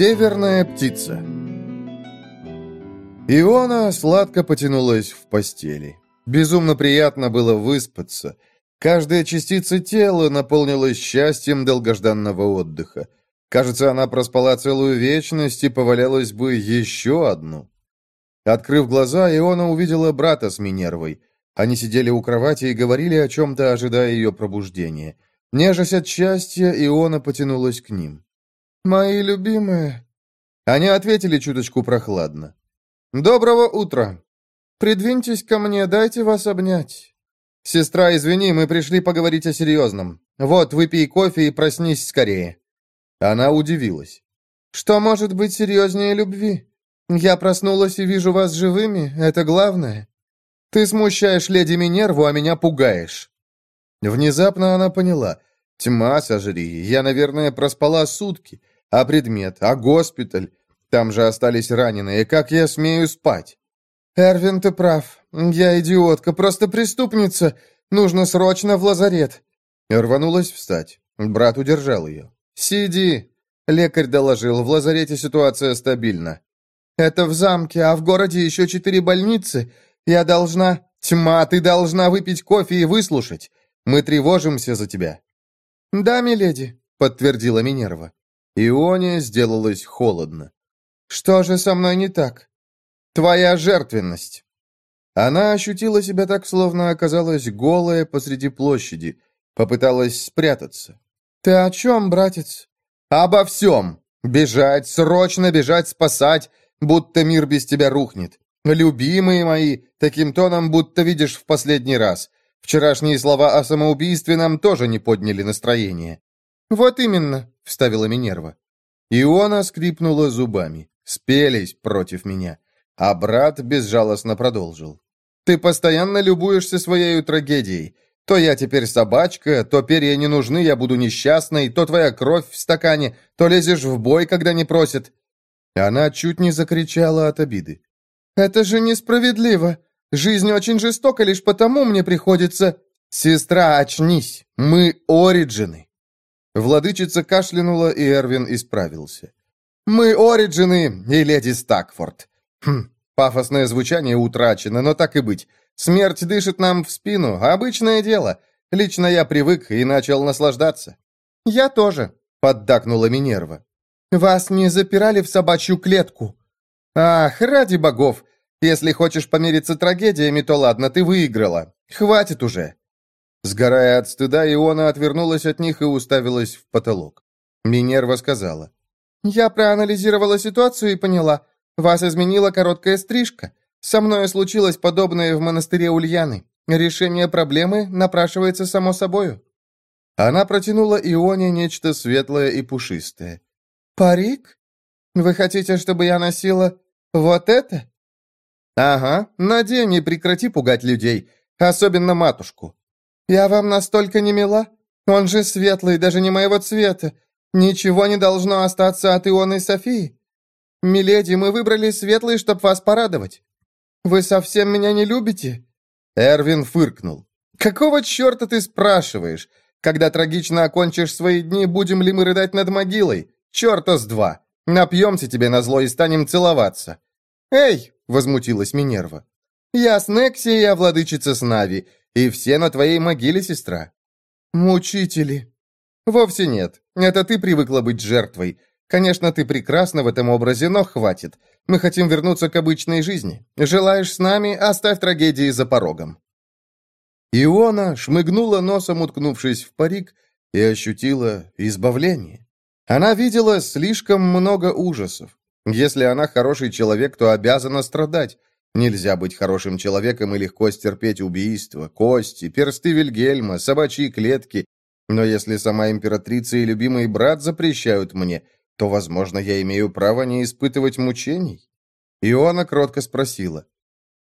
Северная птица Иона сладко потянулась в постели. Безумно приятно было выспаться. Каждая частица тела наполнилась счастьем долгожданного отдыха. Кажется, она проспала целую вечность и повалялась бы еще одну. Открыв глаза, Иона увидела брата с Минервой. Они сидели у кровати и говорили о чем-то, ожидая ее пробуждения. Нежась от счастья, Иона потянулась к ним. «Мои любимые...» Они ответили чуточку прохладно. «Доброго утра! Придвиньтесь ко мне, дайте вас обнять. Сестра, извини, мы пришли поговорить о серьезном. Вот, выпей кофе и проснись скорее». Она удивилась. «Что может быть серьезнее любви? Я проснулась и вижу вас живыми, это главное. Ты смущаешь леди Минерву, а меня пугаешь». Внезапно она поняла. «Тьма, сожри, я, наверное, проспала сутки. А предмет? А госпиталь? Там же остались раненые. Как я смею спать?» «Эрвин, ты прав. Я идиотка, просто преступница. Нужно срочно в лазарет». Рванулась встать. Брат удержал ее. «Сиди!» Лекарь доложил, в лазарете ситуация стабильна. «Это в замке, а в городе еще четыре больницы. Я должна...» «Тьма, ты должна выпить кофе и выслушать. Мы тревожимся за тебя». «Да, миледи», — подтвердила Минерва. Ионе сделалось холодно. «Что же со мной не так?» «Твоя жертвенность». Она ощутила себя так, словно оказалась голая посреди площади, попыталась спрятаться. «Ты о чем, братец?» «Обо всем! Бежать, срочно бежать, спасать, будто мир без тебя рухнет. Любимые мои, таким тоном, будто видишь в последний раз. Вчерашние слова о самоубийстве нам тоже не подняли настроение». «Вот именно», — вставила Минерва. Иона скрипнула зубами. Спелись против меня. А брат безжалостно продолжил. «Ты постоянно любуешься своей трагедией. То я теперь собачка, то перья не нужны, я буду несчастной, то твоя кровь в стакане, то лезешь в бой, когда не просят». Она чуть не закричала от обиды. «Это же несправедливо. Жизнь очень жестока, лишь потому мне приходится...» «Сестра, очнись! Мы Ориджины!» Владычица кашлянула, и Эрвин исправился. «Мы Ориджины и леди Стакфорд». Хм, пафосное звучание утрачено, но так и быть. Смерть дышит нам в спину, обычное дело. Лично я привык и начал наслаждаться». «Я тоже», — поддакнула Минерва. «Вас не запирали в собачью клетку?» «Ах, ради богов! Если хочешь помириться трагедиями, то ладно, ты выиграла. Хватит уже!» Сгорая от стыда, Иона отвернулась от них и уставилась в потолок. Минерва сказала. «Я проанализировала ситуацию и поняла. Вас изменила короткая стрижка. Со мной случилось подобное в монастыре Ульяны. Решение проблемы напрашивается само собою». Она протянула Ионе нечто светлое и пушистое. «Парик? Вы хотите, чтобы я носила вот это?» «Ага, надень и прекрати пугать людей, особенно матушку». «Я вам настолько не мила? Он же светлый, даже не моего цвета. Ничего не должно остаться от Ионы Софии. Миледи, мы выбрали светлый, чтобы вас порадовать. Вы совсем меня не любите?» Эрвин фыркнул. «Какого черта ты спрашиваешь? Когда трагично окончишь свои дни, будем ли мы рыдать над могилой? Черта с два! Напьемся тебе на зло и станем целоваться!» «Эй!» — возмутилась Минерва. «Я Снекси, я владычица Снави. И все на твоей могиле, сестра». «Мучители». «Вовсе нет. Это ты привыкла быть жертвой. Конечно, ты прекрасна в этом образе, но хватит. Мы хотим вернуться к обычной жизни. Желаешь с нами, оставь трагедии за порогом». Иона шмыгнула носом, уткнувшись в парик, и ощутила избавление. Она видела слишком много ужасов. Если она хороший человек, то обязана страдать. Нельзя быть хорошим человеком и легко стерпеть убийства, кости, персты Вильгельма, собачьи клетки. Но если сама императрица и любимый брат запрещают мне, то, возможно, я имею право не испытывать мучений?» Иона кротко спросила.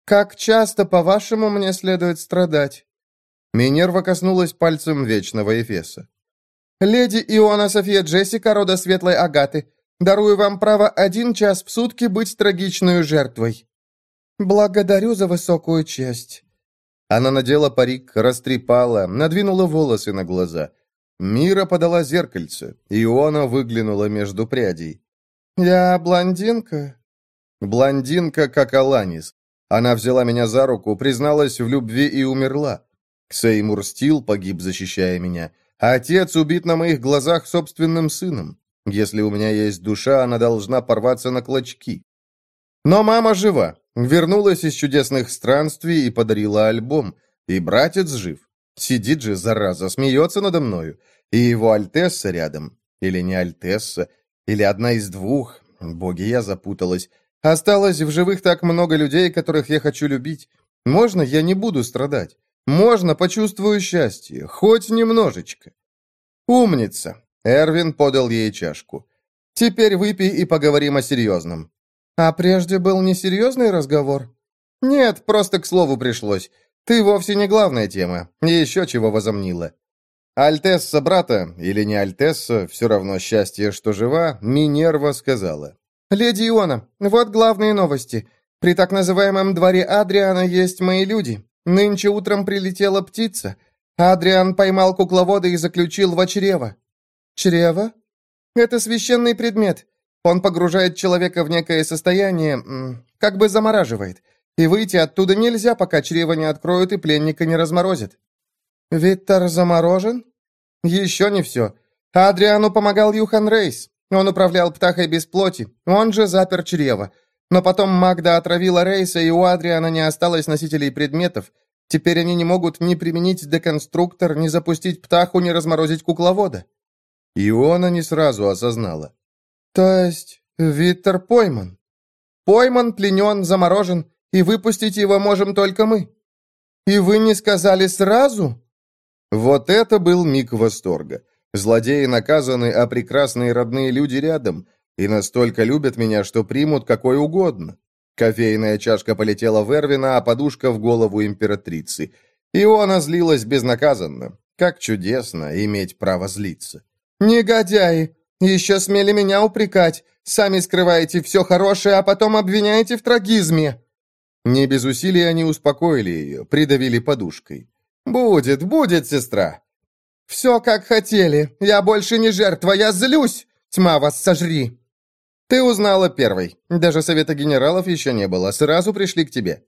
«Как часто, по-вашему, мне следует страдать?» Минерва коснулась пальцем Вечного Эфеса. «Леди Иона София Джессика, рода Светлой Агаты, дарую вам право один час в сутки быть трагичной жертвой». «Благодарю за высокую честь». Она надела парик, растрепала, надвинула волосы на глаза. Мира подала зеркальце, и Иона выглянула между прядей. «Я блондинка?» Блондинка, как Аланис. Она взяла меня за руку, призналась в любви и умерла. Сеймур Стил погиб, защищая меня. А отец убит на моих глазах собственным сыном. Если у меня есть душа, она должна порваться на клочки. Но мама жива. Вернулась из чудесных странствий и подарила альбом. И братец жив. Сидит же, зараза, смеется надо мною. И его Альтесса рядом. Или не Альтесса. Или одна из двух. Боги, я запуталась. Осталось в живых так много людей, которых я хочу любить. Можно я не буду страдать? Можно почувствую счастье, хоть немножечко. Умница. Эрвин подал ей чашку. Теперь выпей и поговорим о серьезном. А прежде был несерьезный разговор? Нет, просто к слову пришлось. Ты вовсе не главная тема. Еще чего возомнила. Альтесса брата, или не Альтесса, все равно счастье, что жива, Минерва сказала. «Леди Иона, вот главные новости. При так называемом дворе Адриана есть мои люди. Нынче утром прилетела птица. Адриан поймал кукловода и заключил в чрево. Чрево? Это священный предмет. Он погружает человека в некое состояние, как бы замораживает. И выйти оттуда нельзя, пока чрево не откроют и пленника не разморозят. Виттер заморожен? Еще не все. Адриану помогал Юхан Рейс. Он управлял птахой без плоти. Он же запер чрево. Но потом Магда отравила Рейса, и у Адриана не осталось носителей предметов. Теперь они не могут ни применить деконструктор, ни запустить птаху, ни разморозить кукловода». Иона не сразу осознала. «То есть Виттер пойман? Пойман, пленен, заморожен, и выпустить его можем только мы. И вы не сказали сразу?» Вот это был миг восторга. Злодеи наказаны, а прекрасные родные люди рядом и настолько любят меня, что примут какой угодно. Кофейная чашка полетела в Эрвина, а подушка в голову императрицы. И она злилась безнаказанно. Как чудесно иметь право злиться. «Негодяи! Еще смели меня упрекать! Сами скрываете все хорошее, а потом обвиняете в трагизме!» Не без усилий они успокоили ее, придавили подушкой. «Будет, будет, сестра!» «Все, как хотели. Я больше не жертва, я злюсь! Тьма вас сожри!» «Ты узнала первой. Даже совета генералов еще не было. Сразу пришли к тебе».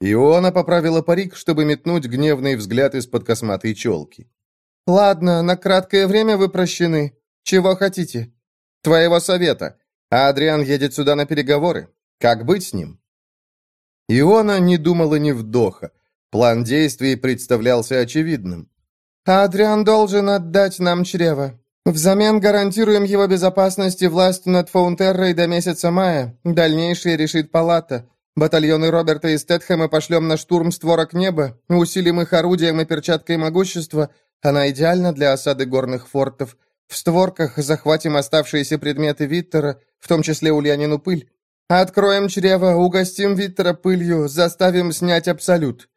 Иона поправила парик, чтобы метнуть гневный взгляд из-под косматой челки. «Ладно, на краткое время вы прощены. Чего хотите?» «Твоего совета. А Адриан едет сюда на переговоры. Как быть с ним?» Иона не думала ни вдоха. План действий представлялся очевидным. «Адриан должен отдать нам чрево. Взамен гарантируем его безопасность и власть над Фаунтеррой до месяца мая. Дальнейшее решит палата. Батальоны Роберта и Стэтхэма пошлем на штурм створок неба, усилим их орудием и перчаткой могущества. Она идеальна для осады горных фортов. В створках захватим оставшиеся предметы Виттера, в том числе Ульянину пыль. Откроем чрево, угостим Виттера пылью, заставим снять абсолют».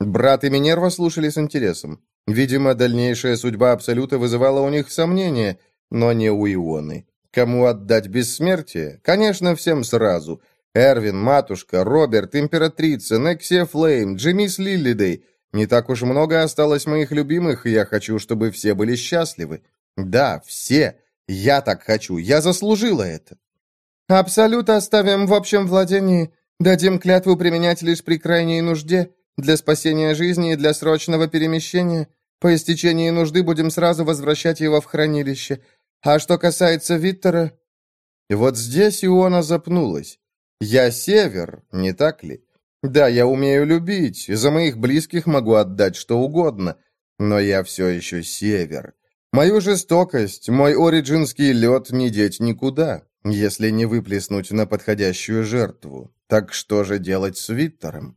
Брат и Минерва слушали с интересом. Видимо, дальнейшая судьба Абсолюта вызывала у них сомнения, но не у Ионы. Кому отдать бессмертие? Конечно, всем сразу. Эрвин, Матушка, Роберт, Императрица, Нексия Флейм, Джимис Лиллидей. Не так уж много осталось моих любимых, и я хочу, чтобы все были счастливы. Да, все. Я так хочу. Я заслужила это. Абсолют оставим в общем владении. Дадим клятву применять лишь при крайней нужде. Для спасения жизни и для срочного перемещения. По истечении нужды будем сразу возвращать его в хранилище. А что касается Виттера...» Вот здесь Иона запнулась. «Я север, не так ли? Да, я умею любить, и за моих близких могу отдать что угодно, но я все еще север. Мою жестокость, мой ориджинский лед не деть никуда, если не выплеснуть на подходящую жертву. Так что же делать с Виттером?»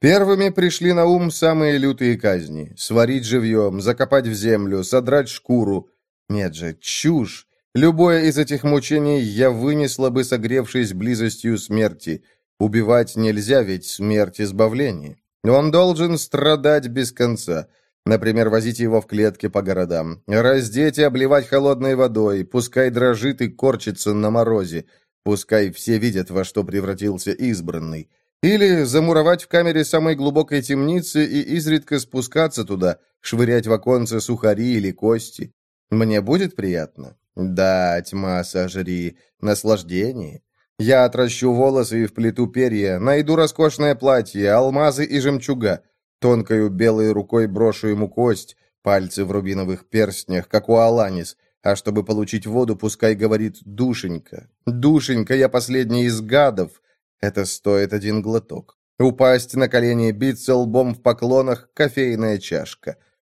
Первыми пришли на ум самые лютые казни. Сварить живьем, закопать в землю, содрать шкуру. Нет же, чушь. Любое из этих мучений я вынесла бы, согревшись близостью смерти. Убивать нельзя, ведь смерть избавление. Он должен страдать без конца. Например, возить его в клетке по городам. Раздеть и обливать холодной водой. Пускай дрожит и корчится на морозе. Пускай все видят, во что превратился избранный. Или замуровать в камере самой глубокой темницы и изредка спускаться туда, швырять в оконце сухари или кости. Мне будет приятно? Да, тьма сожри. Наслаждение. Я отращу волосы и вплету перья, найду роскошное платье, алмазы и жемчуга. Тонкою белой рукой брошу ему кость, пальцы в рубиновых перстнях, как у Аланис. А чтобы получить воду, пускай говорит «душенька». «Душенька, я последний из гадов». Это стоит один глоток. Упасть на колени, биться лбом в поклонах, кофейная чашка.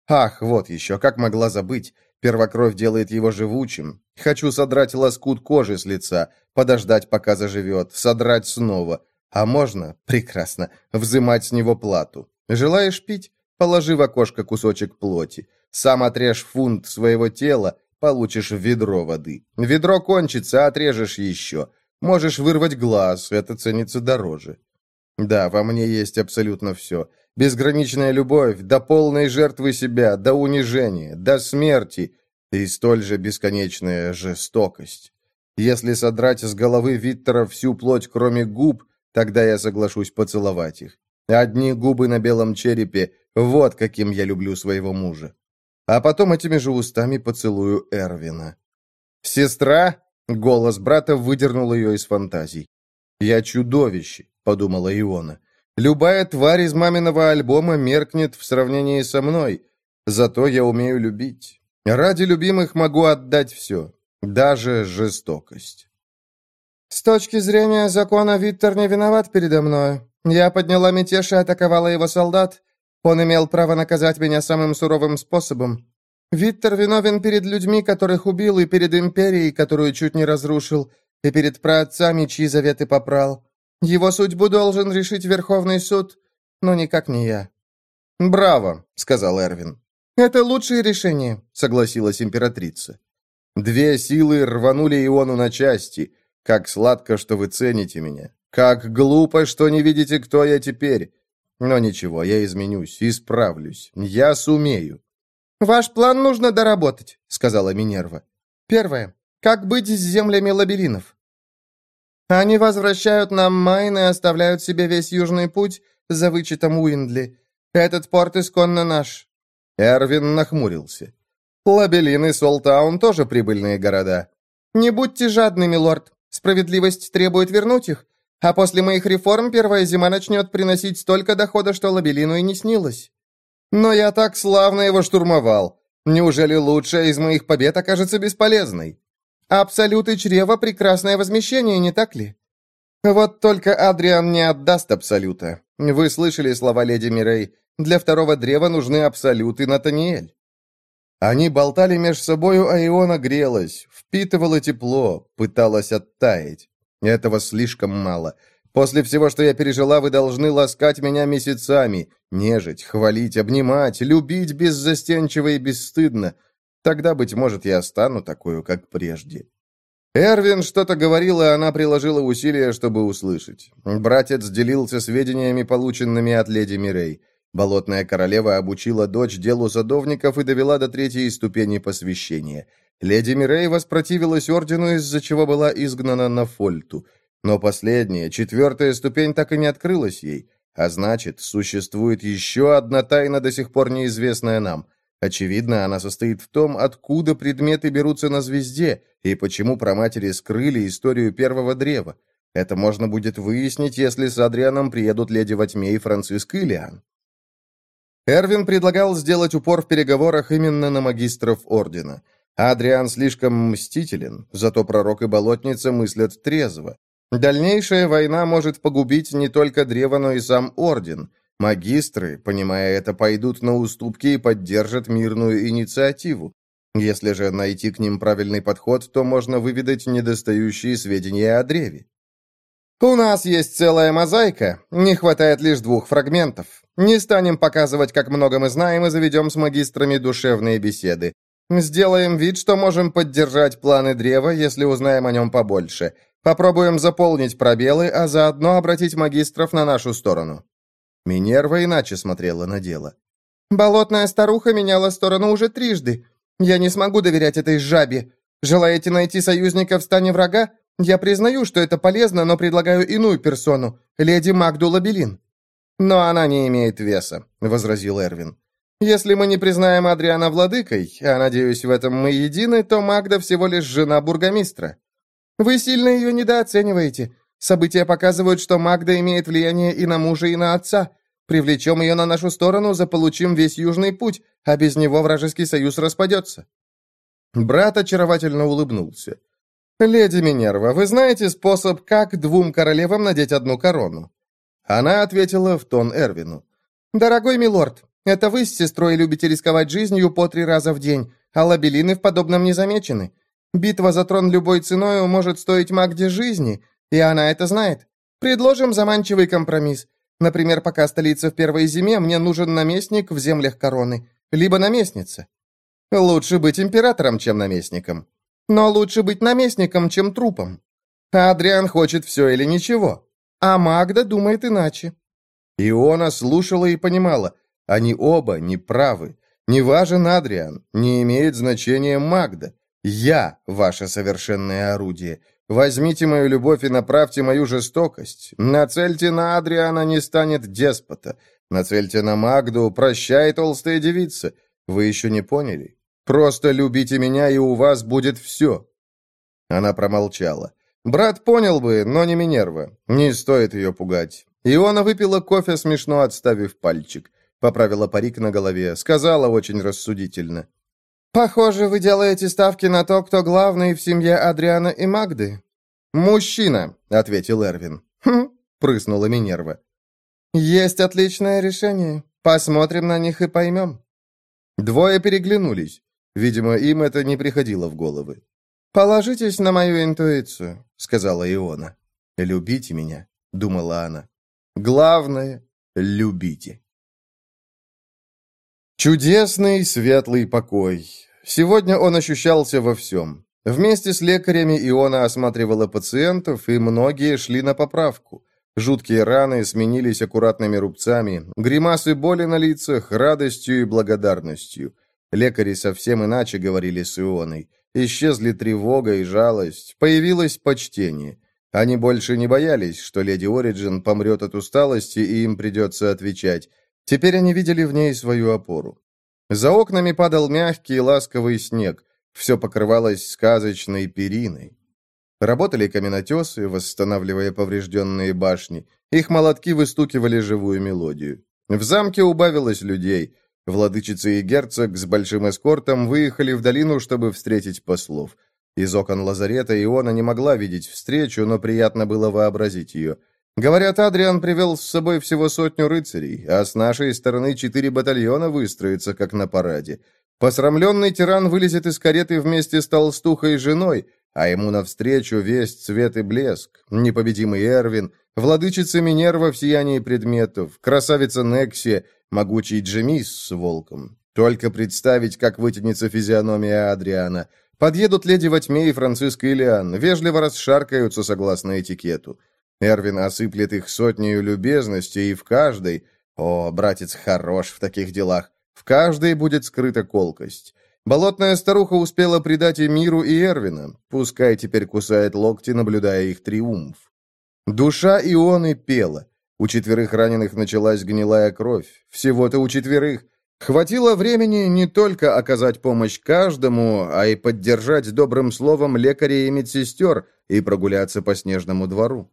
Ах, вот еще, как могла забыть. Первокровь делает его живучим. Хочу содрать лоскут кожи с лица, подождать, пока заживет, содрать снова. А можно, прекрасно, взымать с него плату. Желаешь пить? Положи в окошко кусочек плоти. Сам отрежь фунт своего тела, получишь ведро воды. Ведро кончится, отрежешь еще. Можешь вырвать глаз, это ценится дороже. Да, во мне есть абсолютно все. Безграничная любовь, до полной жертвы себя, до унижения, до смерти и столь же бесконечная жестокость. Если содрать с головы Виттера всю плоть, кроме губ, тогда я соглашусь поцеловать их. Одни губы на белом черепе, вот каким я люблю своего мужа. А потом этими же устами поцелую Эрвина. «Сестра?» — голос брата выдернул ее из фантазий. «Я чудовище», — подумала Иона. Любая тварь из маминого альбома меркнет в сравнении со мной. Зато я умею любить. Ради любимых могу отдать все, даже жестокость. С точки зрения закона Виттер не виноват передо мной. Я подняла мятеж и атаковала его солдат. Он имел право наказать меня самым суровым способом. Виттер виновен перед людьми, которых убил, и перед империей, которую чуть не разрушил, и перед праотцами, чьи заветы попрал. Его судьбу должен решить Верховный суд, но никак не я». «Браво», — сказал Эрвин. «Это лучшее решение», — согласилась императрица. «Две силы рванули Иону на части. Как сладко, что вы цените меня. Как глупо, что не видите, кто я теперь. Но ничего, я изменюсь, исправлюсь. Я сумею». «Ваш план нужно доработать», — сказала Минерва. «Первое. Как быть с землями лабиринов? Они возвращают нам Майн и оставляют себе весь южный путь за вычетом Уиндли. Этот порт исконно наш». Эрвин нахмурился. «Лабелин и Солтаун тоже прибыльные города». «Не будьте жадными, лорд. Справедливость требует вернуть их. А после моих реформ первая зима начнет приносить столько дохода, что Лабелину и не снилось». «Но я так славно его штурмовал. Неужели лучшая из моих побед окажется бесполезной?» Абсолют и чрево — прекрасное возмещение, не так ли? Вот только Адриан не отдаст Абсолюта. Вы слышали слова леди Мирей. Для второго древа нужны Абсолют и Натаниэль. Они болтали меж собою, а Иона грелась, впитывала тепло, пыталась оттаять. Этого слишком мало. После всего, что я пережила, вы должны ласкать меня месяцами, нежить, хвалить, обнимать, любить беззастенчиво и бесстыдно — Тогда, быть может, я стану такую, как прежде. Эрвин что-то говорил, и она приложила усилия, чтобы услышать. Братец делился сведениями, полученными от леди Мирей. Болотная королева обучила дочь делу садовников и довела до третьей ступени посвящения. Леди Мирей воспротивилась ордену, из-за чего была изгнана на Фольту. Но последняя, четвертая ступень так и не открылась ей. А значит, существует еще одна тайна, до сих пор неизвестная нам — Очевидно, она состоит в том, откуда предметы берутся на звезде и почему проматери скрыли историю первого древа. Это можно будет выяснить, если с Адрианом приедут леди во тьме и Франциск Ильян. Эрвин предлагал сделать упор в переговорах именно на магистров Ордена. Адриан слишком мстителен, зато пророк и болотница мыслят трезво. Дальнейшая война может погубить не только древо, но и сам Орден. Магистры, понимая это, пойдут на уступки и поддержат мирную инициативу. Если же найти к ним правильный подход, то можно выведать недостающие сведения о древе. «У нас есть целая мозаика, не хватает лишь двух фрагментов. Не станем показывать, как много мы знаем, и заведем с магистрами душевные беседы. Сделаем вид, что можем поддержать планы древа, если узнаем о нем побольше. Попробуем заполнить пробелы, а заодно обратить магистров на нашу сторону». Минерва иначе смотрела на дело. «Болотная старуха меняла сторону уже трижды. Я не смогу доверять этой жабе. Желаете найти союзника в стане врага? Я признаю, что это полезно, но предлагаю иную персону, леди Магду Лабелин». «Но она не имеет веса», — возразил Эрвин. Если мы не признаем Адриана владыкой, а, надеюсь, в этом мы едины, то Магда всего лишь жена бургомистра. Вы сильно ее недооцениваете. События показывают, что Магда имеет влияние и на мужа, и на отца. Привлечем ее на нашу сторону, заполучим весь Южный путь, а без него вражеский союз распадется». Брат очаровательно улыбнулся. «Леди Минерва, вы знаете способ, как двум королевам надеть одну корону?» Она ответила в тон Эрвину. «Дорогой милорд, это вы с сестрой любите рисковать жизнью по три раза в день, а лабелины в подобном не замечены. Битва за трон любой ценой может стоить Магде жизни, и она это знает. Предложим заманчивый компромисс. Например, пока столица в первой зиме, мне нужен наместник в землях короны, либо наместница. Лучше быть императором, чем наместником. Но лучше быть наместником, чем трупом. Адриан хочет все или ничего. А Магда думает иначе. Иона слушала и понимала. Они оба не правы. Не важен Адриан, не имеет значения Магда. Я ваше совершенное орудие. Возьмите мою любовь и направьте мою жестокость. Нацельте на Адриана, не станет деспота. Нацельте на Магду, прощай, толстая девица. Вы еще не поняли? Просто любите меня, и у вас будет все». Она промолчала. Брат понял бы, но не Минерва. Не стоит ее пугать. Иона выпила кофе, смешно отставив пальчик. Поправила парик на голове, сказала очень рассудительно. «Похоже, вы делаете ставки на то, кто главный в семье Адриана и Магды». «Мужчина», — ответил Эрвин. «Хм», — прыснула Минерва. «Есть отличное решение. Посмотрим на них и поймем». Двое переглянулись. Видимо, им это не приходило в головы. «Положитесь на мою интуицию», — сказала Иона. «Любите меня», — думала она. «Главное — любите». Чудесный светлый покой. Сегодня он ощущался во всем. Вместе с лекарями Иона осматривала пациентов, и многие шли на поправку. Жуткие раны сменились аккуратными рубцами, гримасы боли на лицах, радостью и благодарностью. Лекари совсем иначе говорили с Ионой. Исчезли тревога и жалость, появилось почтение. Они больше не боялись, что леди Ориджин помрет от усталости, и им придется отвечать. Теперь они видели в ней свою опору. За окнами падал мягкий ласковый снег. Все покрывалось сказочной периной. Работали каменотесы, восстанавливая поврежденные башни. Их молотки выстукивали живую мелодию. В замке убавилось людей. Владычица и герцог с большим эскортом выехали в долину, чтобы встретить послов. Из окон лазарета Иона не могла видеть встречу, но приятно было вообразить ее – Говорят, Адриан привел с собой всего сотню рыцарей, а с нашей стороны четыре батальона выстроятся, как на параде. Посрамленный тиран вылезет из кареты вместе с толстухой женой, а ему навстречу весь цвет и блеск. Непобедимый Эрвин, владычица Минерва в сиянии предметов, красавица Нексия, могучий Джемис с волком. Только представить, как вытянется физиономия Адриана. Подъедут леди во тьме и Франциск Ильян, вежливо расшаркаются согласно этикету. Эрвин осыплет их сотнею любезностей, и в каждой... О, братец хорош в таких делах. В каждой будет скрыта колкость. Болотная старуха успела предать и миру, и Эрвина. Пускай теперь кусает локти, наблюдая их триумф. Душа Ионы пела. У четверых раненых началась гнилая кровь. Всего-то у четверых. Хватило времени не только оказать помощь каждому, а и поддержать добрым словом лекарей и медсестер и прогуляться по снежному двору.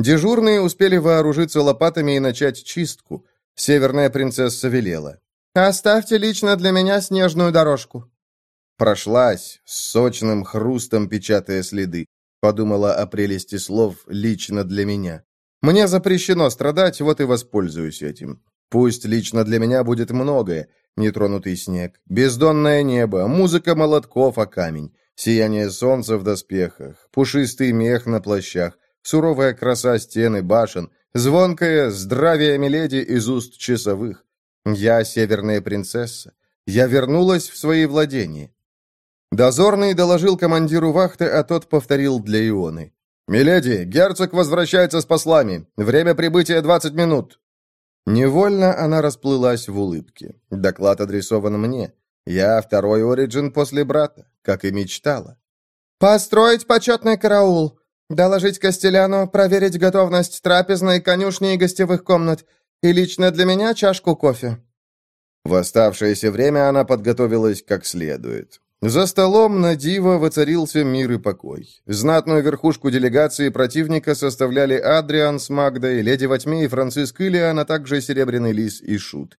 Дежурные успели вооружиться лопатами и начать чистку. Северная принцесса велела. «Оставьте лично для меня снежную дорожку». Прошлась, с сочным хрустом печатая следы. Подумала о прелести слов «лично для меня». Мне запрещено страдать, вот и воспользуюсь этим. Пусть лично для меня будет многое. Нетронутый снег, бездонное небо, музыка молотков о камень, сияние солнца в доспехах, пушистый мех на плащах, суровая краса стены башен, звонкое здравие Миледи из уст часовых. Я северная принцесса. Я вернулась в свои владения. Дозорный доложил командиру вахты, а тот повторил для Ионы. «Миледи, герцог возвращается с послами. Время прибытия 20 минут». Невольно она расплылась в улыбке. Доклад адресован мне. Я второй Ориджин после брата, как и мечтала. «Построить почетный караул. Доложить Костеляну, проверить готовность трапезной, конюшни и гостевых комнат. И лично для меня чашку кофе». В оставшееся время она подготовилась как следует. За столом на диво воцарился мир и покой. Знатную верхушку делегации противника составляли Адриан с Магдой, Леди во тьме и Франциск Ильян, а также Серебряный Лис и Шут.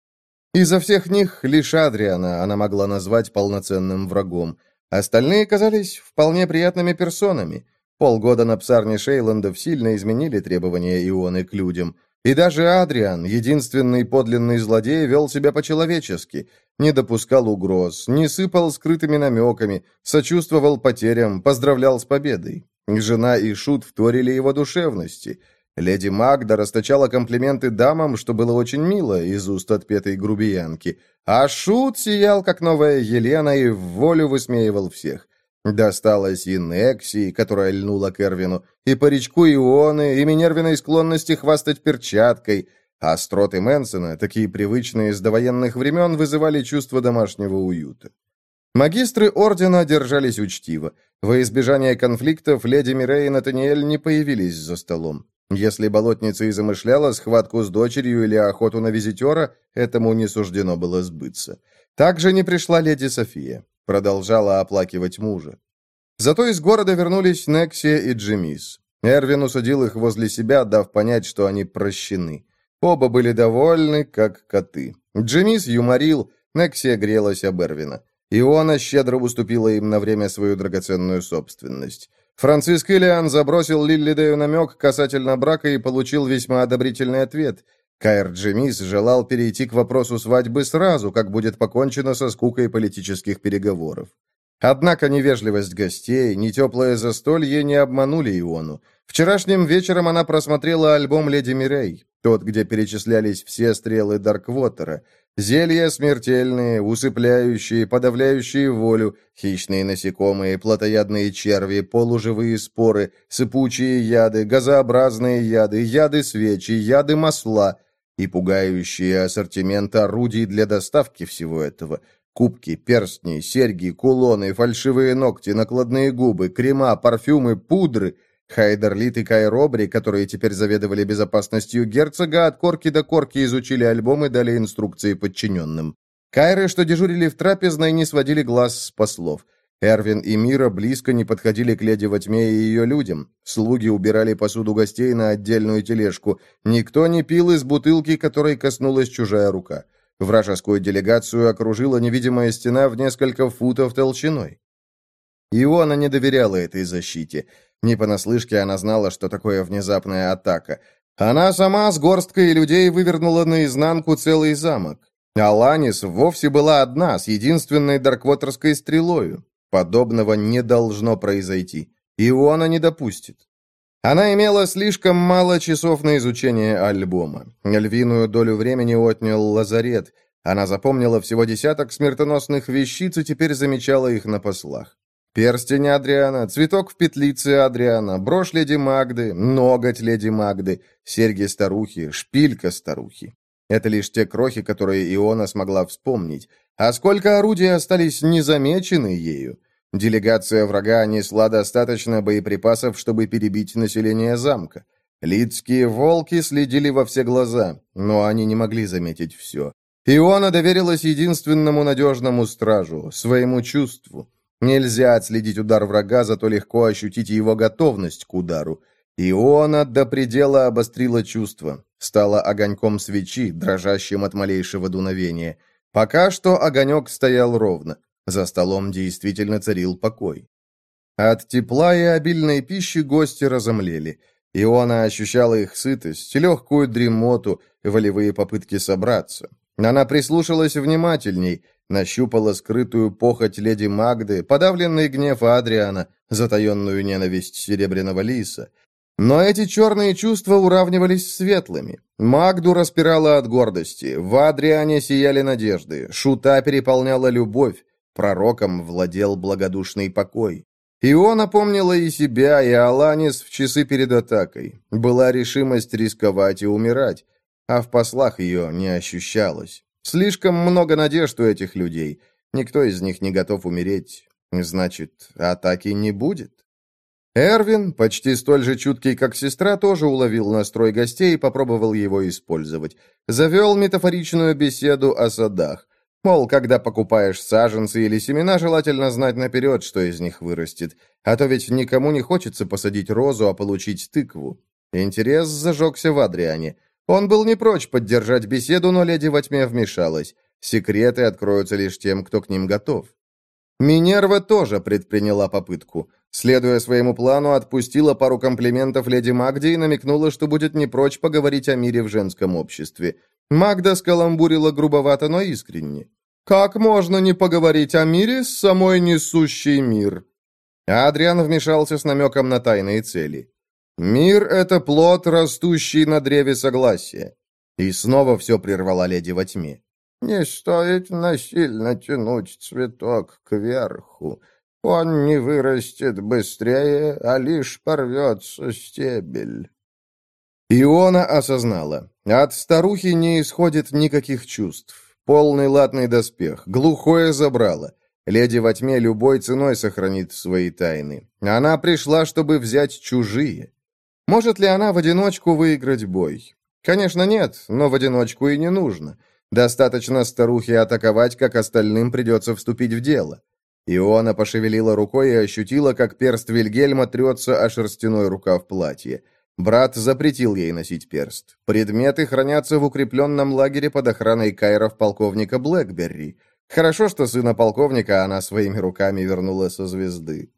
Изо всех них лишь Адриана она могла назвать полноценным врагом. Остальные казались вполне приятными персонами. Полгода на псарне Шейландов сильно изменили требования Ионы к людям – и даже Адриан, единственный подлинный злодей, вел себя по-человечески, не допускал угроз, не сыпал скрытыми намеками, сочувствовал потерям, поздравлял с победой. Жена и Шут вторили его душевности. Леди Магда расточала комплименты дамам, что было очень мило из уст отпетой грубиянки, а Шут сиял, как новая Елена, и в волю высмеивал всех. Досталось и Некси, которая льнула к Эрвину, и паричку Ионы, и Минервиной склонности хвастать перчаткой. А остроты Мэнсона, такие привычные с довоенных времен, вызывали чувство домашнего уюта. Магистры Ордена держались учтиво. Во избежание конфликтов леди Мирей и Натаниэль не появились за столом. Если болотница и замышляла схватку с дочерью или охоту на визитера, этому не суждено было сбыться. Также не пришла леди София продолжала оплакивать мужа. Зато из города вернулись Нексия и Джимис. Эрвин усадил их возле себя, дав понять, что они прощены. Оба были довольны, как коты. Джимис юморил, Нексия грелась об Эрвина. Иона щедро уступила им на время свою драгоценную собственность. Франциск Ильян забросил Лиллидею намек касательно брака и получил весьма одобрительный ответ – Кайр Джемис желал перейти к вопросу свадьбы сразу, как будет покончено со скукой политических переговоров. Однако невежливость гостей, ни теплое застолье не обманули Иону. Вчерашним вечером она просмотрела альбом «Леди Мирей», тот, где перечислялись все стрелы Дарквотера. Зелья смертельные, усыпляющие, подавляющие волю, хищные насекомые, плотоядные черви, полуживые споры, сыпучие яды, газообразные яды, яды свечи, яды масла — и пугающий ассортимент орудий для доставки всего этого. Кубки, перстни, серьги, кулоны, фальшивые ногти, накладные губы, крема, парфюмы, пудры. Хайдерлит и Кайробри, которые теперь заведовали безопасностью герцога, от корки до корки изучили альбом и дали инструкции подчиненным. Кайры, что дежурили в трапезной, не сводили глаз с послов – Эрвин и Мира близко не подходили к леди во тьме и ее людям. Слуги убирали посуду гостей на отдельную тележку. Никто не пил из бутылки, которой коснулась чужая рука. Вражескую делегацию окружила невидимая стена в несколько футов толщиной. Иона не доверяла этой защите. Не понаслышке она знала, что такое внезапная атака. Она сама с горсткой людей вывернула наизнанку целый замок. Аланис вовсе была одна, с единственной дарквотерской стрелою. Подобного не должно произойти. Иона не допустит. Она имела слишком мало часов на изучение альбома. Львиную долю времени отнял лазарет. Она запомнила всего десяток смертоносных вещиц и теперь замечала их на послах. Перстень Адриана, цветок в петлице Адриана, брошь леди Магды, ноготь леди Магды, серьги старухи, шпилька старухи. Это лишь те крохи, которые Иона смогла вспомнить. А сколько орудий остались незамечены ею? Делегация врага несла достаточно боеприпасов, чтобы перебить население замка. Лидские волки следили во все глаза, но они не могли заметить все. Иона доверилась единственному надежному стражу, своему чувству. Нельзя отследить удар врага, зато легко ощутить его готовность к удару. Иона до предела обострила чувство, стала огоньком свечи, дрожащим от малейшего дуновения – Пока что огонек стоял ровно. За столом действительно царил покой. От тепла и обильной пищи гости разомлели. Иона ощущала их сытость, легкую дремоту, волевые попытки собраться. Она прислушалась внимательней, нащупала скрытую похоть леди Магды, подавленный гнев Адриана, затаенную ненависть Серебряного Лиса. Но эти черные чувства уравнивались светлыми. Магду распирала от гордости, в Адриане сияли надежды, Шута переполняла любовь, пророком владел благодушный покой. Иона помнила и себя, и Аланис в часы перед атакой. Была решимость рисковать и умирать, а в послах ее не ощущалось. Слишком много надежд у этих людей. Никто из них не готов умереть. Значит, атаки не будет? Эрвин, почти столь же чуткий, как сестра, тоже уловил настрой гостей и попробовал его использовать. Завел метафоричную беседу о садах. Мол, когда покупаешь саженцы или семена, желательно знать наперед, что из них вырастет. А то ведь никому не хочется посадить розу, а получить тыкву. Интерес зажегся в Адриане. Он был не прочь поддержать беседу, но леди во тьме вмешалась. Секреты откроются лишь тем, кто к ним готов. Минерва тоже предприняла попытку. Следуя своему плану, отпустила пару комплиментов леди Магде и намекнула, что будет не прочь поговорить о мире в женском обществе. Магда скаламбурила грубовато, но искренне. «Как можно не поговорить о мире с самой несущей мир?» Адриан вмешался с намеком на тайные цели. «Мир — это плод, растущий на древе согласия». И снова все прервала леди во тьме. «Не стоит насильно тянуть цветок кверху. Он не вырастет быстрее, а лишь порвется стебель». Иона осознала. От старухи не исходит никаких чувств. Полный латный доспех, глухое забрало. Леди во тьме любой ценой сохранит свои тайны. Она пришла, чтобы взять чужие. Может ли она в одиночку выиграть бой? Конечно, нет, но в одиночку и не нужно. Достаточно старухе атаковать, как остальным придется вступить в дело. Иона пошевелила рукой и ощутила, как перст Вильгельма трется о шерстяной рукав платья. Брат запретил ей носить перст. Предметы хранятся в укрепленном лагере под охраной кайров полковника Блэкберри. Хорошо, что сына полковника она своими руками вернула со звезды.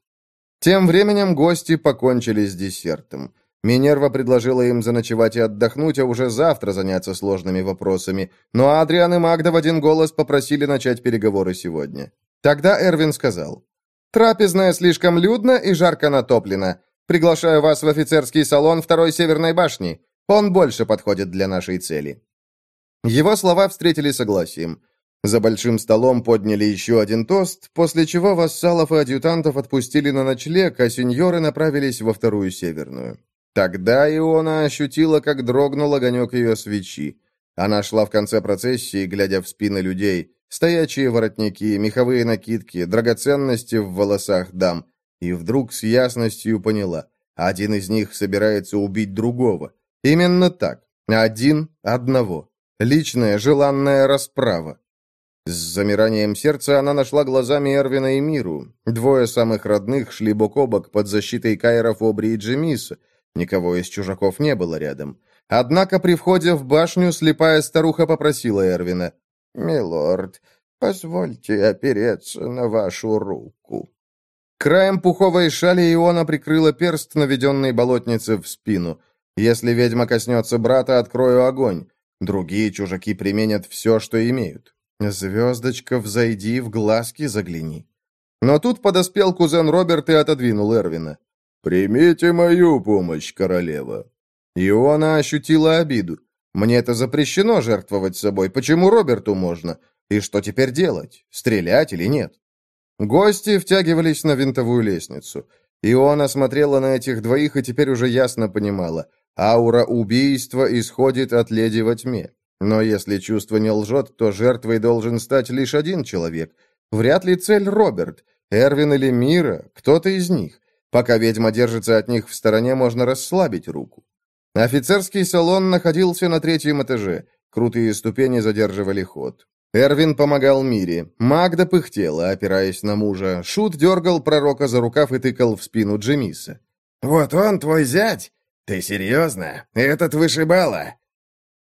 Тем временем гости покончили с десертом. Минерва предложила им заночевать и отдохнуть, а уже завтра заняться сложными вопросами. Но Адриан и Магда в один голос попросили начать переговоры сегодня. Тогда Эрвин сказал, «Трапезная слишком людна и жарко натоплена. Приглашаю вас в офицерский салон второй Северной башни. Он больше подходит для нашей цели». Его слова встретили согласием. За большим столом подняли еще один тост, после чего вассалов и адъютантов отпустили на ночлег, а сеньоры направились во вторую Северную. Тогда Иона ощутила, как дрогнул огонек ее свечи. Она шла в конце процессии, глядя в спины людей, стоячие воротники, меховые накидки, драгоценности в волосах дам, и вдруг с ясностью поняла. Один из них собирается убить другого. Именно так. Один одного. Личная желанная расправа. С замиранием сердца она нашла глазами Эрвина и Миру. Двое самых родных шли бок о бок под защитой Кайров Обри и Джемиса. Никого из чужаков не было рядом. Однако при входе в башню слепая старуха попросила Эрвина. «Милорд, позвольте опереться на вашу руку». Краем пуховой шали Иона прикрыла перст, наведенный болотнице в спину. «Если ведьма коснется брата, открою огонь. Другие чужаки применят все, что имеют. Звездочка, взойди, в глазки загляни». Но тут подоспел кузен Роберт и отодвинул Эрвина. «Примите мою помощь, королева». Иона ощутила обиду. «Мне это запрещено жертвовать собой. Почему Роберту можно? И что теперь делать? Стрелять или нет?» Гости втягивались на винтовую лестницу. Иона смотрела на этих двоих и теперь уже ясно понимала. Аура убийства исходит от леди во тьме. Но если чувство не лжет, то жертвой должен стать лишь один человек. Вряд ли цель Роберт, Эрвин или Мира, кто-то из них. Пока ведьма держится от них в стороне, можно расслабить руку. Офицерский салон находился на третьем этаже. Крутые ступени задерживали ход. Эрвин помогал Мире. Магда пыхтела, опираясь на мужа. Шут дергал пророка за рукав и тыкал в спину Джемиса. «Вот он, твой зять? Ты серьезно? Этот вышибала?»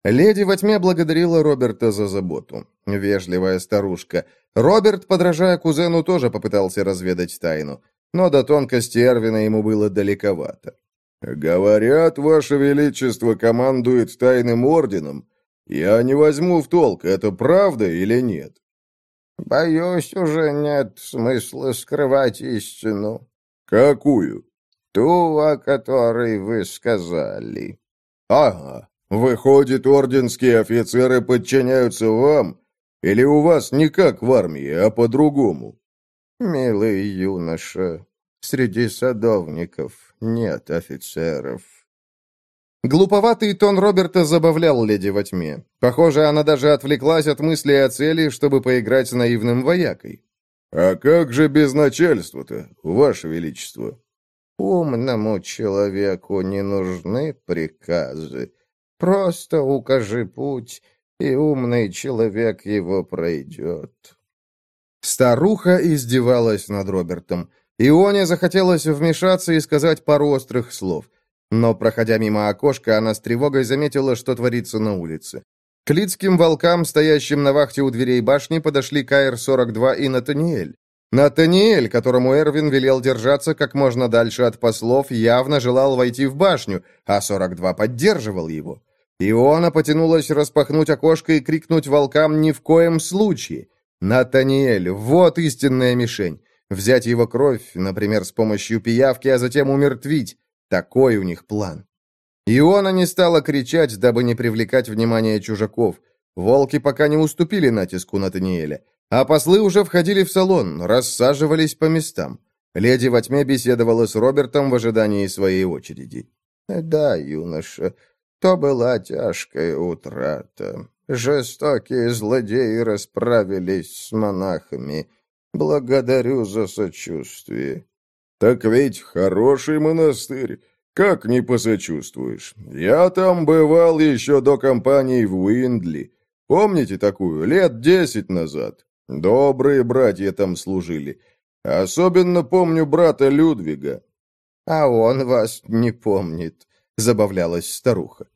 Леди во тьме благодарила Роберта за заботу. Вежливая старушка. Роберт, подражая кузену, тоже попытался разведать тайну. Но до тонкости Эрвина ему было далековато. «Говорят, Ваше Величество командует тайным орденом. Я не возьму в толк, это правда или нет?» «Боюсь, уже нет смысла скрывать истину». «Какую?» «Ту, о которой вы сказали». «Ага. Выходит, орденские офицеры подчиняются вам? Или у вас не как в армии, а по-другому?» «Милый юноша, среди садовников нет офицеров». Глуповатый тон Роберта забавлял леди во тьме. Похоже, она даже отвлеклась от мысли о цели, чтобы поиграть с наивным воякой. «А как же без начальства-то, ваше величество?» «Умному человеку не нужны приказы. Просто укажи путь, и умный человек его пройдет». Старуха издевалась над Робертом. Ионе захотелось вмешаться и сказать пару острых слов. Но, проходя мимо окошка, она с тревогой заметила, что творится на улице. К лидским волкам, стоящим на вахте у дверей башни, подошли КР-42 и Натаниэль. Натаниэль, которому Эрвин велел держаться как можно дальше от послов, явно желал войти в башню, а 42 поддерживал его. Иона потянулась распахнуть окошко и крикнуть волкам ни в коем случае. «Натаниэль, вот истинная мишень! Взять его кровь, например, с помощью пиявки, а затем умертвить. Такой у них план». Иона не стала кричать, дабы не привлекать внимание чужаков. Волки пока не уступили натиску Натаниэля. А послы уже входили в салон, рассаживались по местам. Леди во тьме беседовала с Робертом в ожидании своей очереди. «Да, юноша, то была тяжкая утрата. Жестокие злодеи расправились с монахами. Благодарю за сочувствие». «Так ведь хороший монастырь. Как не посочувствуешь? Я там бывал еще до компании в Уиндли. Помните такую? Лет десять назад. Добрые братья там служили. Особенно помню брата Людвига». «А он вас не помнит», — забавлялась старуха.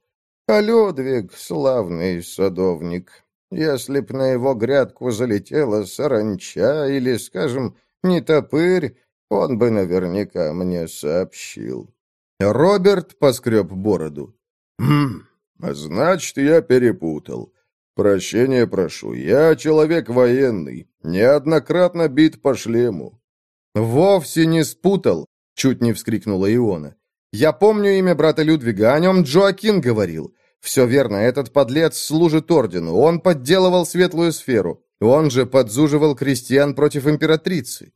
А Людвиг — славный садовник. Если б на его грядку залетела саранча или, скажем, не топырь, он бы наверняка мне сообщил. Роберт поскреб бороду. «Хм, значит, я перепутал. Прощения прошу, я человек военный, неоднократно бит по шлему». «Вовсе не спутал!» — чуть не вскрикнула Иона. «Я помню имя брата Людвига, о нем Джоакин говорил. Все верно, этот подлец служит ордену, он подделывал светлую сферу, он же подзуживал крестьян против императрицы.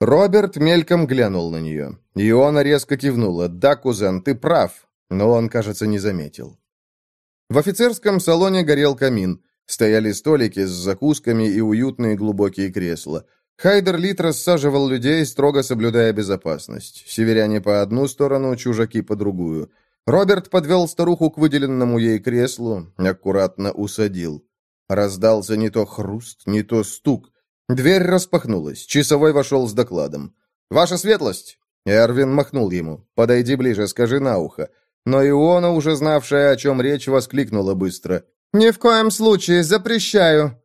Роберт мельком глянул на нее. Иона резко кивнула. «Да, кузен, ты прав». Но он, кажется, не заметил. В офицерском салоне горел камин. Стояли столики с закусками и уютные глубокие кресла. Хайдер Лит рассаживал людей, строго соблюдая безопасность. Северяне по одну сторону, чужаки по другую. Роберт подвел старуху к выделенному ей креслу, аккуратно усадил. Раздался не то хруст, не то стук. Дверь распахнулась. Часовой вошел с докладом. «Ваша светлость!» Эрвин махнул ему. «Подойди ближе, скажи на ухо». Но Иона, уже знавшая, о чем речь, воскликнула быстро. «Ни в коем случае, запрещаю!»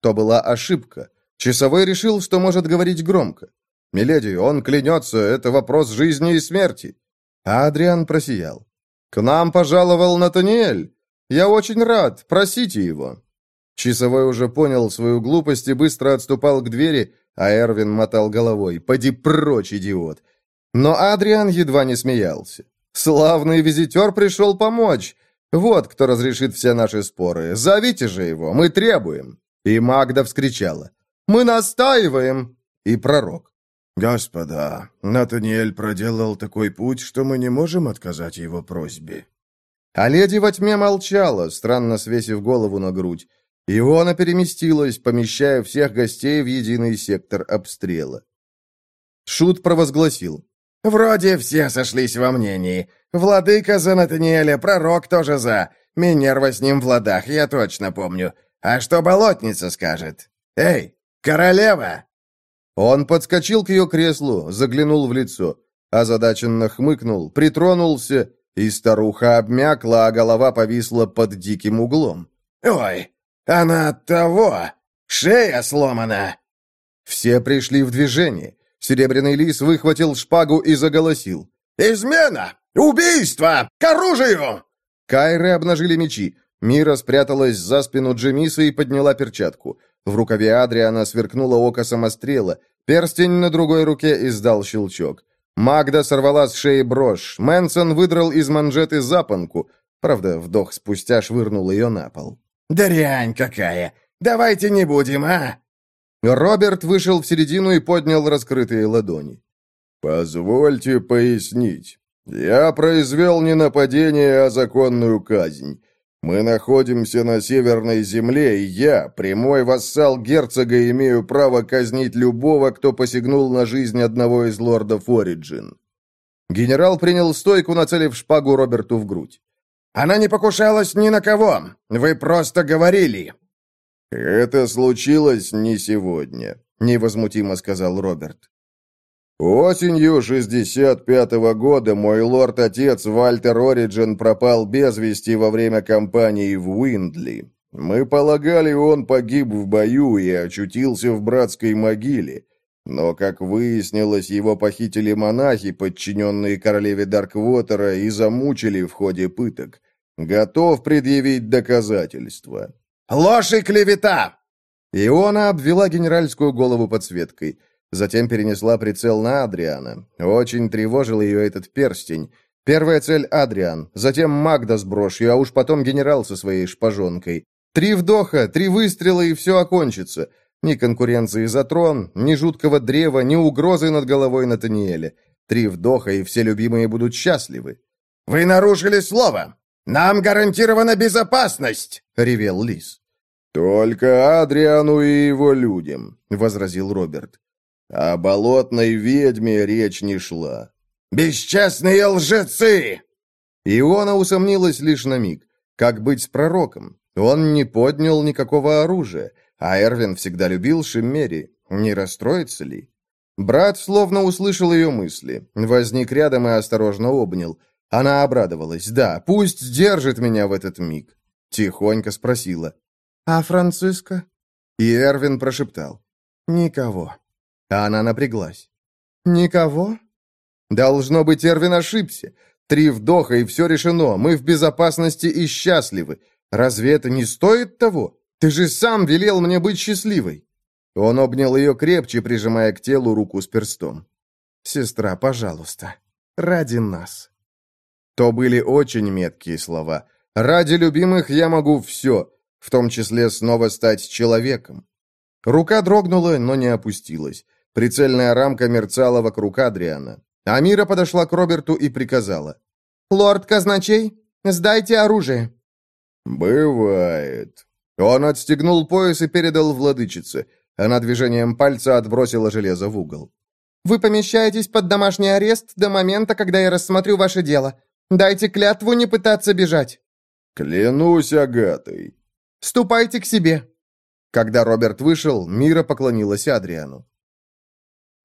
То была ошибка. Часовой решил, что может говорить громко. «Миледи, он клянется, это вопрос жизни и смерти». А Адриан просиял. «К нам пожаловал Натаниэль. Я очень рад, просите его». Часовой уже понял свою глупость и быстро отступал к двери, а Эрвин мотал головой. «Поди прочь, идиот!» Но Адриан едва не смеялся. «Славный визитер пришел помочь. Вот кто разрешит все наши споры. Зовите же его, мы требуем!» И Магда вскричала. «Мы настаиваем!» И пророк. «Господа, Натаниэль проделал такой путь, что мы не можем отказать его просьбе». А леди во тьме молчала, странно свесив голову на грудь. Иона переместилась, помещая всех гостей в единый сектор обстрела. Шут провозгласил. «Вроде все сошлись во мнении. Владыка за Натаниэля, пророк тоже за. Минерва с ним в ладах, я точно помню. А что болотница скажет? Эй, королева!» Он подскочил к ее креслу, заглянул в лицо, озадаченно хмыкнул, притронулся, и старуха обмякла, а голова повисла под диким углом. «Ой, «Она от того! Шея сломана!» Все пришли в движение. Серебряный лис выхватил шпагу и заголосил. «Измена! Убийство! К оружию!» Кайры обнажили мечи. Мира спряталась за спину Джемиса и подняла перчатку. В рукаве Адриана сверкнуло око самострела. Перстень на другой руке издал щелчок. Магда сорвала с шеи брошь. Мэнсон выдрал из манжеты запонку. Правда, вдох спустя швырнул ее на пол. «Дрянь какая! Давайте не будем, а!» Роберт вышел в середину и поднял раскрытые ладони. «Позвольте пояснить. Я произвел не нападение, а законную казнь. Мы находимся на Северной земле, и я, прямой вассал герцога, имею право казнить любого, кто посягнул на жизнь одного из лордов Ориджин». Генерал принял стойку, нацелив шпагу Роберту в грудь. Она не покушалась ни на кого. Вы просто говорили». «Это случилось не сегодня», — невозмутимо сказал Роберт. Осенью 65-го года мой лорд-отец Вальтер Ориджин пропал без вести во время кампании в Уиндли. Мы полагали, он погиб в бою и очутился в братской могиле. Но, как выяснилось, его похитили монахи, подчиненные королеве Дарквотера, и замучили в ходе пыток. Готов предъявить доказательства. «Ложь и клевета!» Иона обвела генеральскую голову подсветкой. Затем перенесла прицел на Адриана. Очень тревожил ее этот перстень. Первая цель — Адриан, затем Магда с брошью, а уж потом генерал со своей шпажонкой. Три вдоха, три выстрела, и все окончится. Ни конкуренции за трон, ни жуткого древа, ни угрозы над головой Натаниэля. Три вдоха, и все любимые будут счастливы. «Вы нарушили слово! Нам гарантирована безопасность!» — ревел Лис. «Только Адриану и его людям», — возразил Роберт. О болотной ведьме речь не шла. «Бесчестные лжецы!» Иона усомнилась лишь на миг. Как быть с пророком? Он не поднял никакого оружия, а Эрвин всегда любил Шиммери. Не расстроится ли? Брат словно услышал ее мысли. Возник рядом и осторожно обнял. Она обрадовалась. «Да, пусть держит меня в этот миг». Тихонько спросила. «А Франциска?» И Эрвин прошептал. «Никого». А она напряглась. «Никого?» «Должно быть, Эрвин ошибся. Три вдоха, и все решено. Мы в безопасности и счастливы. Разве это не стоит того? Ты же сам велел мне быть счастливой!» Он обнял ее крепче, прижимая к телу руку с перстом. «Сестра, пожалуйста, ради нас». То были очень меткие слова. «Ради любимых я могу все, в том числе снова стать человеком». Рука дрогнула, но не опустилась. Прицельная рамка мерцала вокруг Адриана. Амира подошла к Роберту и приказала. «Лорд Казначей, сдайте оружие». «Бывает». Он отстегнул пояс и передал владычице. Она движением пальца отбросила железо в угол. «Вы помещаетесь под домашний арест до момента, когда я рассмотрю ваше дело. Дайте клятву не пытаться бежать». «Клянусь Агатой». «Ступайте к себе». Когда Роберт вышел, Мира поклонилась Адриану.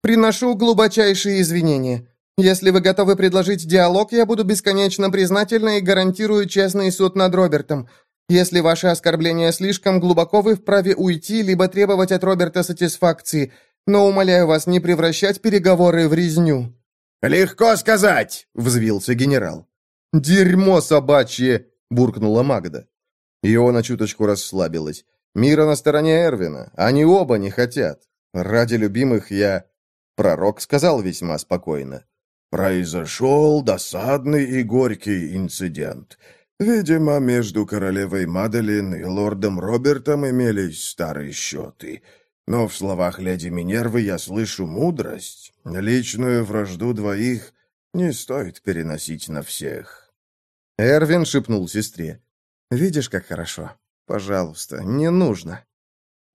«Приношу глубочайшие извинения. Если вы готовы предложить диалог, я буду бесконечно признательна и гарантирую честный суд над Робертом. Если ваше оскорбление слишком глубоко, вы вправе уйти, либо требовать от Роберта сатисфакции, но умоляю вас не превращать переговоры в резню». «Легко сказать!» — взвился генерал. «Дерьмо собачье!» — буркнула Магда. Иона чуточку расслабилась. Мира на стороне Эрвина. Они оба не хотят. Ради любимых я...» Пророк сказал весьма спокойно. «Произошел досадный и горький инцидент. Видимо, между королевой Маделин и лордом Робертом имелись старые счеты. Но в словах леди Минервы я слышу мудрость. Личную вражду двоих не стоит переносить на всех». Эрвин шепнул сестре. «Видишь, как хорошо. Пожалуйста, не нужно».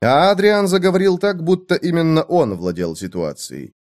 А Адриан заговорил так, будто именно он владел ситуацией.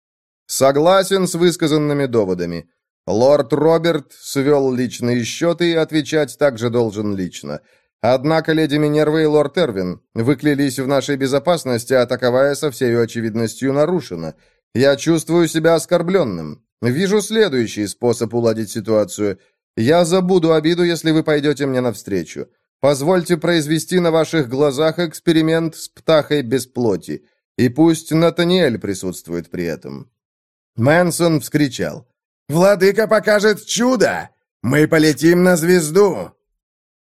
«Согласен с высказанными доводами. Лорд Роберт свел личные счеты и отвечать также должен лично. Однако леди Минерва и лорд Эрвин выклялись в нашей безопасности, а таковая со всей очевидностью нарушена. Я чувствую себя оскорбленным. Вижу следующий способ уладить ситуацию. Я забуду обиду, если вы пойдете мне навстречу. Позвольте произвести на ваших глазах эксперимент с птахой без плоти, и пусть Натаниэль присутствует при этом». Мэнсон вскричал. «Владыка покажет чудо! Мы полетим на звезду!»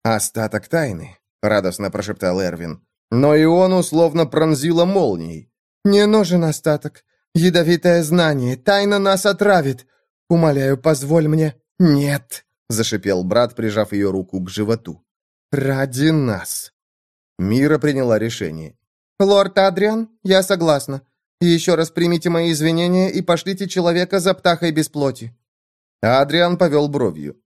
«Остаток тайны», — радостно прошептал Эрвин. Но и он условно пронзила молнией. «Не нужен остаток. Ядовитое знание. Тайна нас отравит. Умоляю, позволь мне». «Нет», — зашипел брат, прижав ее руку к животу. «Ради нас!» Мира приняла решение. «Лорд Адриан, я согласна. Еще раз примите мои извинения и пошлите человека за птахой без плоти». Адриан повел бровью.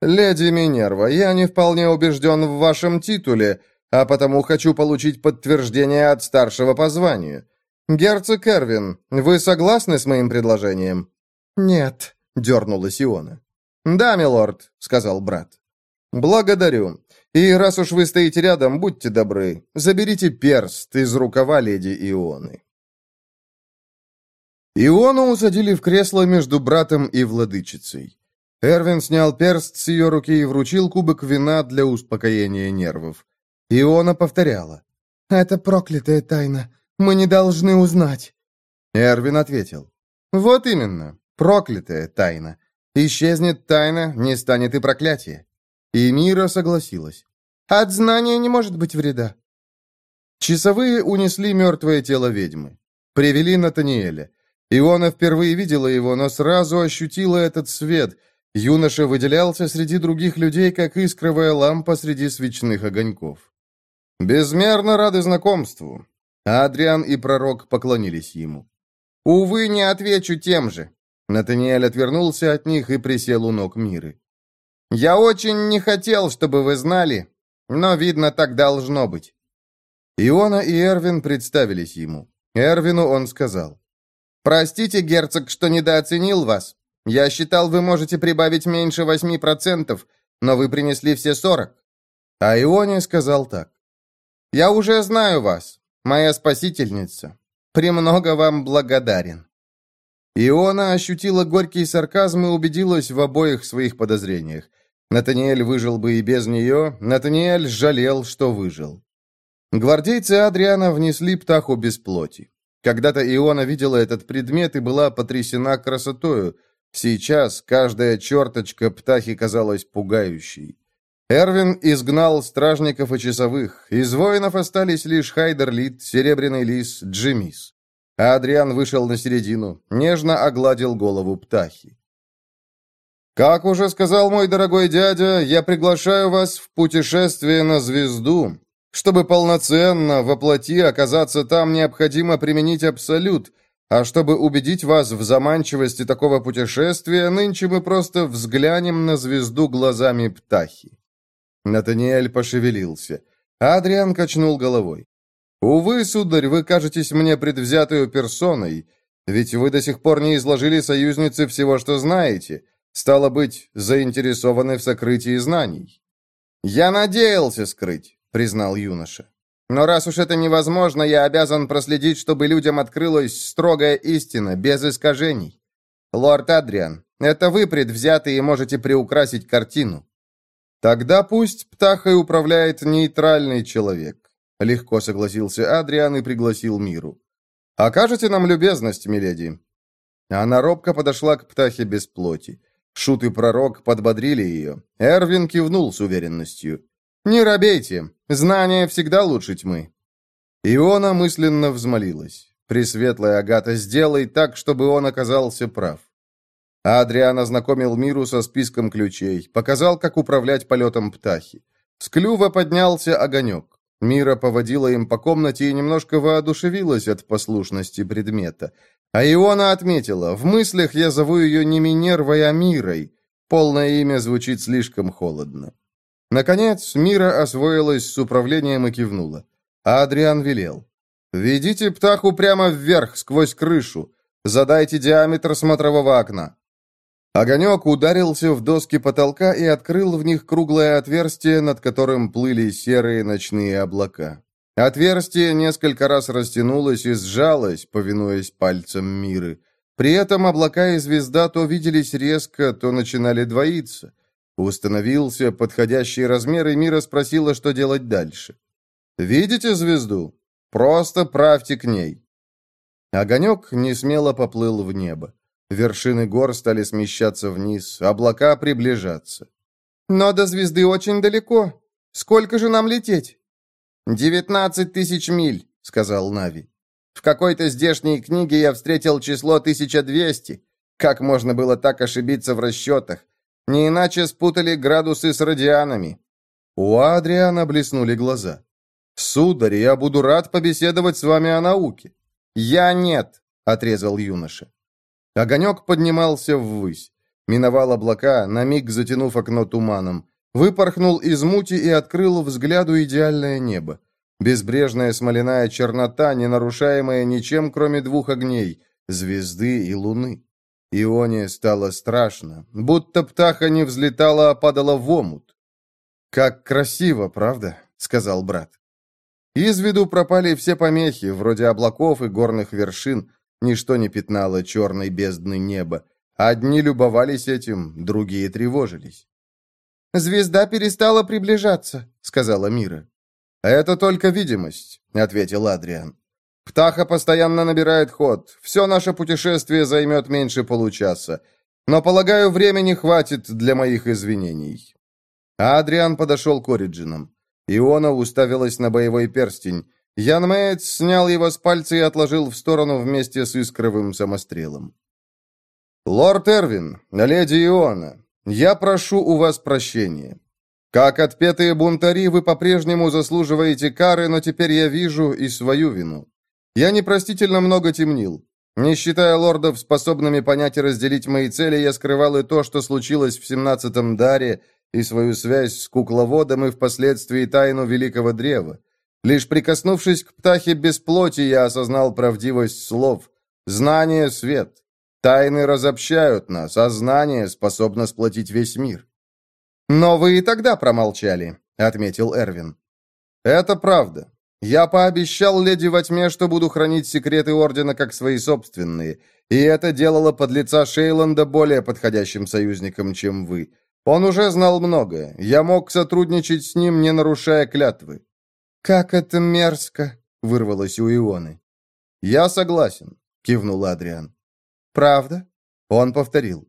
«Леди Минерва, я не вполне убежден в вашем титуле, а потому хочу получить подтверждение от старшего по званию. Герцог Эрвин, вы согласны с моим предложением?» «Нет», — дернулась Иона. «Да, милорд», — сказал брат. Благодарю. И раз уж вы стоите рядом, будьте добры, заберите перст из рукава леди Ионы. Иону усадили в кресло между братом и владычицей. Эрвин снял перст с ее руки и вручил кубок вина для успокоения нервов. Иона повторяла. «Это проклятая тайна. Мы не должны узнать». Эрвин ответил. «Вот именно. Проклятая тайна. Исчезнет тайна, не станет и проклятие». И Мира согласилась. «От знания не может быть вреда». Часовые унесли мертвое тело ведьмы. Привели Натаниэля. Иона впервые видела его, но сразу ощутила этот свет. Юноша выделялся среди других людей, как искровая лампа среди свечных огоньков. «Безмерно рады знакомству». Адриан и пророк поклонились ему. «Увы, не отвечу тем же». Натаниэль отвернулся от них и присел у ног Миры. «Я очень не хотел, чтобы вы знали, но, видно, так должно быть». Иона и Эрвин представились ему. Эрвину он сказал. «Простите, герцог, что недооценил вас. Я считал, вы можете прибавить меньше восьми процентов, но вы принесли все сорок». А Ионе сказал так. «Я уже знаю вас, моя спасительница. Премного вам благодарен». Иона ощутила горький сарказм и убедилась в обоих своих подозрениях. Натаниэль выжил бы и без нее, Натаниэль жалел, что выжил. Гвардейцы Адриана внесли птаху без плоти. Когда-то Иона видела этот предмет и была потрясена красотою. Сейчас каждая черточка птахи казалась пугающей. Эрвин изгнал стражников и часовых. Из воинов остались лишь Хайдерлит, Серебряный Лис, Джимис. А Адриан вышел на середину, нежно огладил голову птахи. «Как уже сказал мой дорогой дядя, я приглашаю вас в путешествие на звезду. Чтобы полноценно воплоти оказаться там, необходимо применить абсолют, а чтобы убедить вас в заманчивости такого путешествия, нынче мы просто взглянем на звезду глазами птахи». Натаниэль пошевелился. Адриан качнул головой. «Увы, сударь, вы кажетесь мне предвзятую персоной, ведь вы до сих пор не изложили союзнице всего, что знаете. Стало быть, заинтересованы в сокрытии знаний». «Я надеялся скрыть», — признал юноша. «Но раз уж это невозможно, я обязан проследить, чтобы людям открылась строгая истина, без искажений. Лорд Адриан, это вы предвзяты и можете приукрасить картину. «Тогда пусть птахой управляет нейтральный человек», — легко согласился Адриан и пригласил Миру. «Окажете нам любезность, миледи?» Она робко подошла к птахе без плоти. Шут и пророк подбодрили ее. Эрвин кивнул с уверенностью. «Не робейте, знание всегда лучше тьмы». Иона мысленно взмолилась. «Пресветлая Агата, сделай так, чтобы он оказался прав». Адриан ознакомил Миру со списком ключей, показал, как управлять полетом птахи. С клюва поднялся огонек. Мира поводила им по комнате и немножко воодушевилась от послушности предмета. А Иона отметила, в мыслях я зову ее не Минервой, а Мирой. Полное имя звучит слишком холодно. Наконец, Мира освоилась с управлением и кивнула. А Адриан велел. «Ведите птаху прямо вверх, сквозь крышу. Задайте диаметр смотрового окна. Огонек ударился в доски потолка и открыл в них круглое отверстие, над которым плыли серые ночные облака. Отверстие несколько раз растянулось и сжалось, повинуясь пальцам Миры. При этом облака и звезда то виделись резко, то начинали двоиться. Установился подходящий размер, и Мира спросила, что делать дальше. «Видите звезду? Просто правьте к ней». Огонек несмело поплыл в небо. Вершины гор стали смещаться вниз, облака приближаться. «Но до звезды очень далеко. Сколько же нам лететь?» «Девятнадцать тысяч миль», — сказал Нави. «В какой-то здешней книге я встретил число 1200. Как можно было так ошибиться в расчетах? Не иначе спутали градусы с радианами». У Адриана блеснули глаза. «Сударь, я буду рад побеседовать с вами о науке». «Я нет», — отрезал юноша. Огонек поднимался ввысь. Миновал облака, на миг затянув окно туманом. Выпорхнул из мути и открыл взгляду идеальное небо. Безбрежная смоляная чернота, не нарушаемая ничем, кроме двух огней — звезды и луны. Ионе стало страшно, будто птаха не взлетала, а падала в омут. «Как красиво, правда?» — сказал брат. Из виду пропали все помехи, вроде облаков и горных вершин, ничто не пятнало черной бездны неба. Одни любовались этим, другие тревожились. «Звезда перестала приближаться», — сказала Мира. «Это только видимость», — ответил Адриан. «Птаха постоянно набирает ход. Все наше путешествие займет меньше получаса. Но, полагаю, времени хватит для моих извинений». Адриан подошел к Ориджинам. Иона уставилась на боевой перстень. Ян Мэйц снял его с пальца и отложил в сторону вместе с искровым самострелом. «Лорд Эрвин, леди Иона, я прошу у вас прощения. Как отпетые бунтари, вы по-прежнему заслуживаете кары, но теперь я вижу и свою вину. Я непростительно много темнил. Не считая лордов, способными понять и разделить мои цели, я скрывал и то, что случилось в семнадцатом даре, и свою связь с кукловодом, и впоследствии тайну Великого Древа. Лишь прикоснувшись к птахе без плоти, я осознал правдивость слов. Знание — свет. Тайны разобщают нас, а знание способно сплотить весь мир. «Но вы и тогда промолчали», — отметил Эрвин. «Это правда. Я пообещал леди во тьме, что буду хранить секреты Ордена как свои собственные, и это делало подлеца Шейланда более подходящим союзником, чем вы. Он уже знал многое. Я мог сотрудничать с ним, не нарушая клятвы». «Как это мерзко!» — вырвалось у Ионы. «Я согласен», — кивнул Адриан. «Правда?» — он повторил.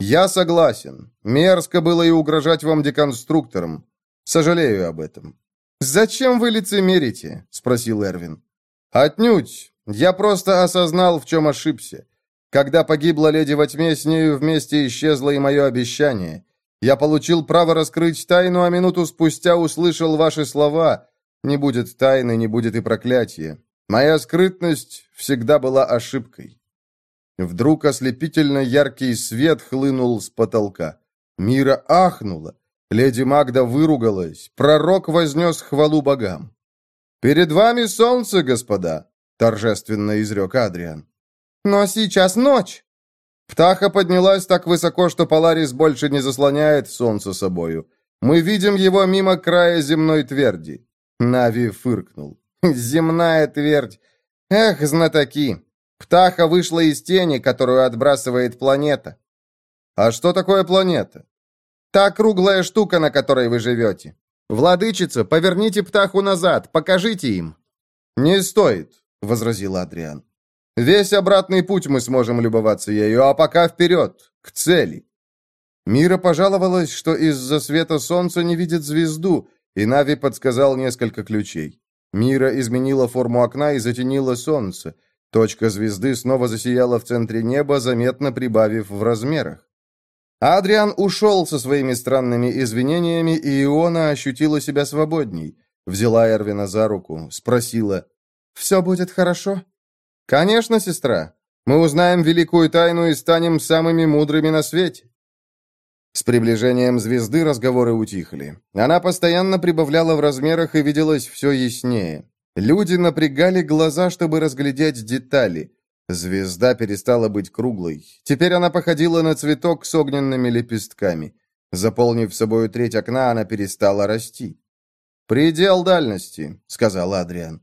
«Я согласен. Мерзко было и угрожать вам деконструктором. Сожалею об этом». «Зачем вы лицемерите?» — спросил Эрвин. «Отнюдь. Я просто осознал, в чем ошибся. Когда погибла леди во тьме, с нею вместе исчезло и мое обещание. Я получил право раскрыть тайну, а минуту спустя услышал ваши слова. Не будет тайны, не будет и проклятия. Моя скрытность всегда была ошибкой. Вдруг ослепительно яркий свет хлынул с потолка. Мира ахнула. Леди Магда выругалась. Пророк вознес хвалу богам. «Перед вами солнце, господа!» — торжественно изрек Адриан. «Но сейчас ночь!» Птаха поднялась так высоко, что Поларис больше не заслоняет солнце собою. Мы видим его мимо края земной тверди. Нави фыркнул. «Земная твердь! Эх, знатоки! Птаха вышла из тени, которую отбрасывает планета». «А что такое планета?» «Та круглая штука, на которой вы живете. Владычица, поверните птаху назад, покажите им». «Не стоит», — возразил Адриан. Весь обратный путь мы сможем любоваться ею, а пока вперед, к цели. Мира пожаловалась, что из-за света солнца не видит звезду, и Нави подсказал несколько ключей. Мира изменила форму окна и затенила солнце. Точка звезды снова засияла в центре неба, заметно прибавив в размерах. Адриан ушел со своими странными извинениями, и Иона ощутила себя свободней. Взяла Эрвина за руку, спросила, «Все будет хорошо?» «Конечно, сестра. Мы узнаем великую тайну и станем самыми мудрыми на свете». С приближением звезды разговоры утихли. Она постоянно прибавляла в размерах и виделась все яснее. Люди напрягали глаза, чтобы разглядеть детали. Звезда перестала быть круглой. Теперь она походила на цветок с огненными лепестками. Заполнив собою треть окна, она перестала расти. «Предел дальности», — сказал Адриан.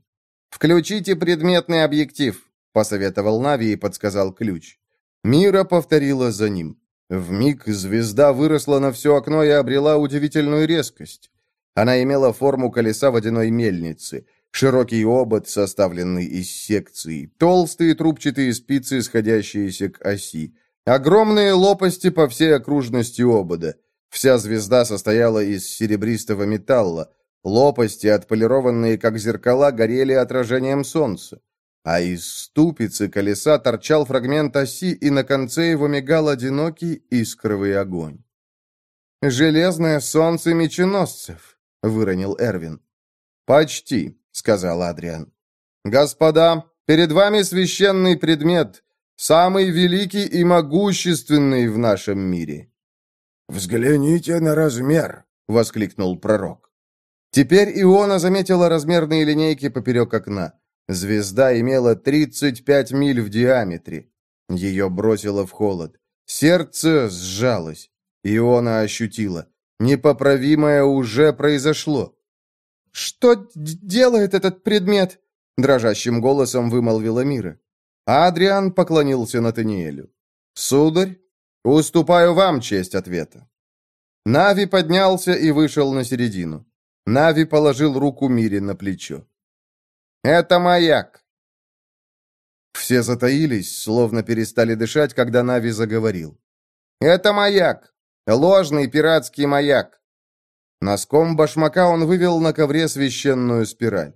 «Включите предметный объектив посоветовал Нави и подсказал ключ. Мира повторила за ним. В миг звезда выросла на все окно и обрела удивительную резкость. Она имела форму колеса водяной мельницы, широкий обод, составленный из секций, толстые трубчатые спицы, сходящиеся к оси, огромные лопасти по всей окружности обода. Вся звезда состояла из серебристого металла. Лопасти, отполированные как зеркала, горели отражением солнца а из ступицы колеса торчал фрагмент оси, и на конце его мигал одинокий искровый огонь. «Железное солнце меченосцев», — выронил Эрвин. «Почти», — сказал Адриан. «Господа, перед вами священный предмет, самый великий и могущественный в нашем мире». «Взгляните на размер», — воскликнул пророк. Теперь Иона заметила размерные линейки поперек окна. Звезда имела 35 миль в диаметре. Ее бросило в холод. Сердце сжалось. Иона ощутила. Непоправимое уже произошло. «Что делает этот предмет?» — дрожащим голосом вымолвила Мира. Адриан поклонился Натаниэлю. «Сударь, уступаю вам честь ответа». Нави поднялся и вышел на середину. Нави положил руку Мире на плечо. «Это маяк!» Все затаились, словно перестали дышать, когда Нави заговорил. «Это маяк! Ложный пиратский маяк!» Носком башмака он вывел на ковре священную спираль.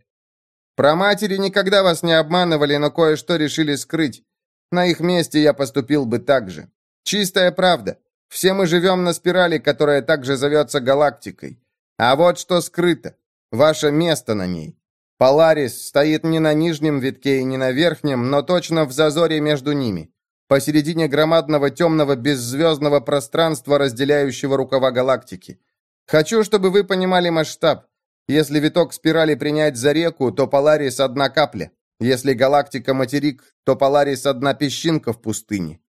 «Про матери никогда вас не обманывали, но кое-что решили скрыть. На их месте я поступил бы так же. Чистая правда. Все мы живем на спирали, которая также зовется галактикой. А вот что скрыто. Ваше место на ней. Поларис стоит не на нижнем витке и не на верхнем, но точно в зазоре между ними. Посередине громадного темного беззвездного пространства, разделяющего рукава галактики. Хочу, чтобы вы понимали масштаб. Если виток спирали принять за реку, то Поларис одна капля. Если галактика материк, то Поларис одна песчинка в пустыне.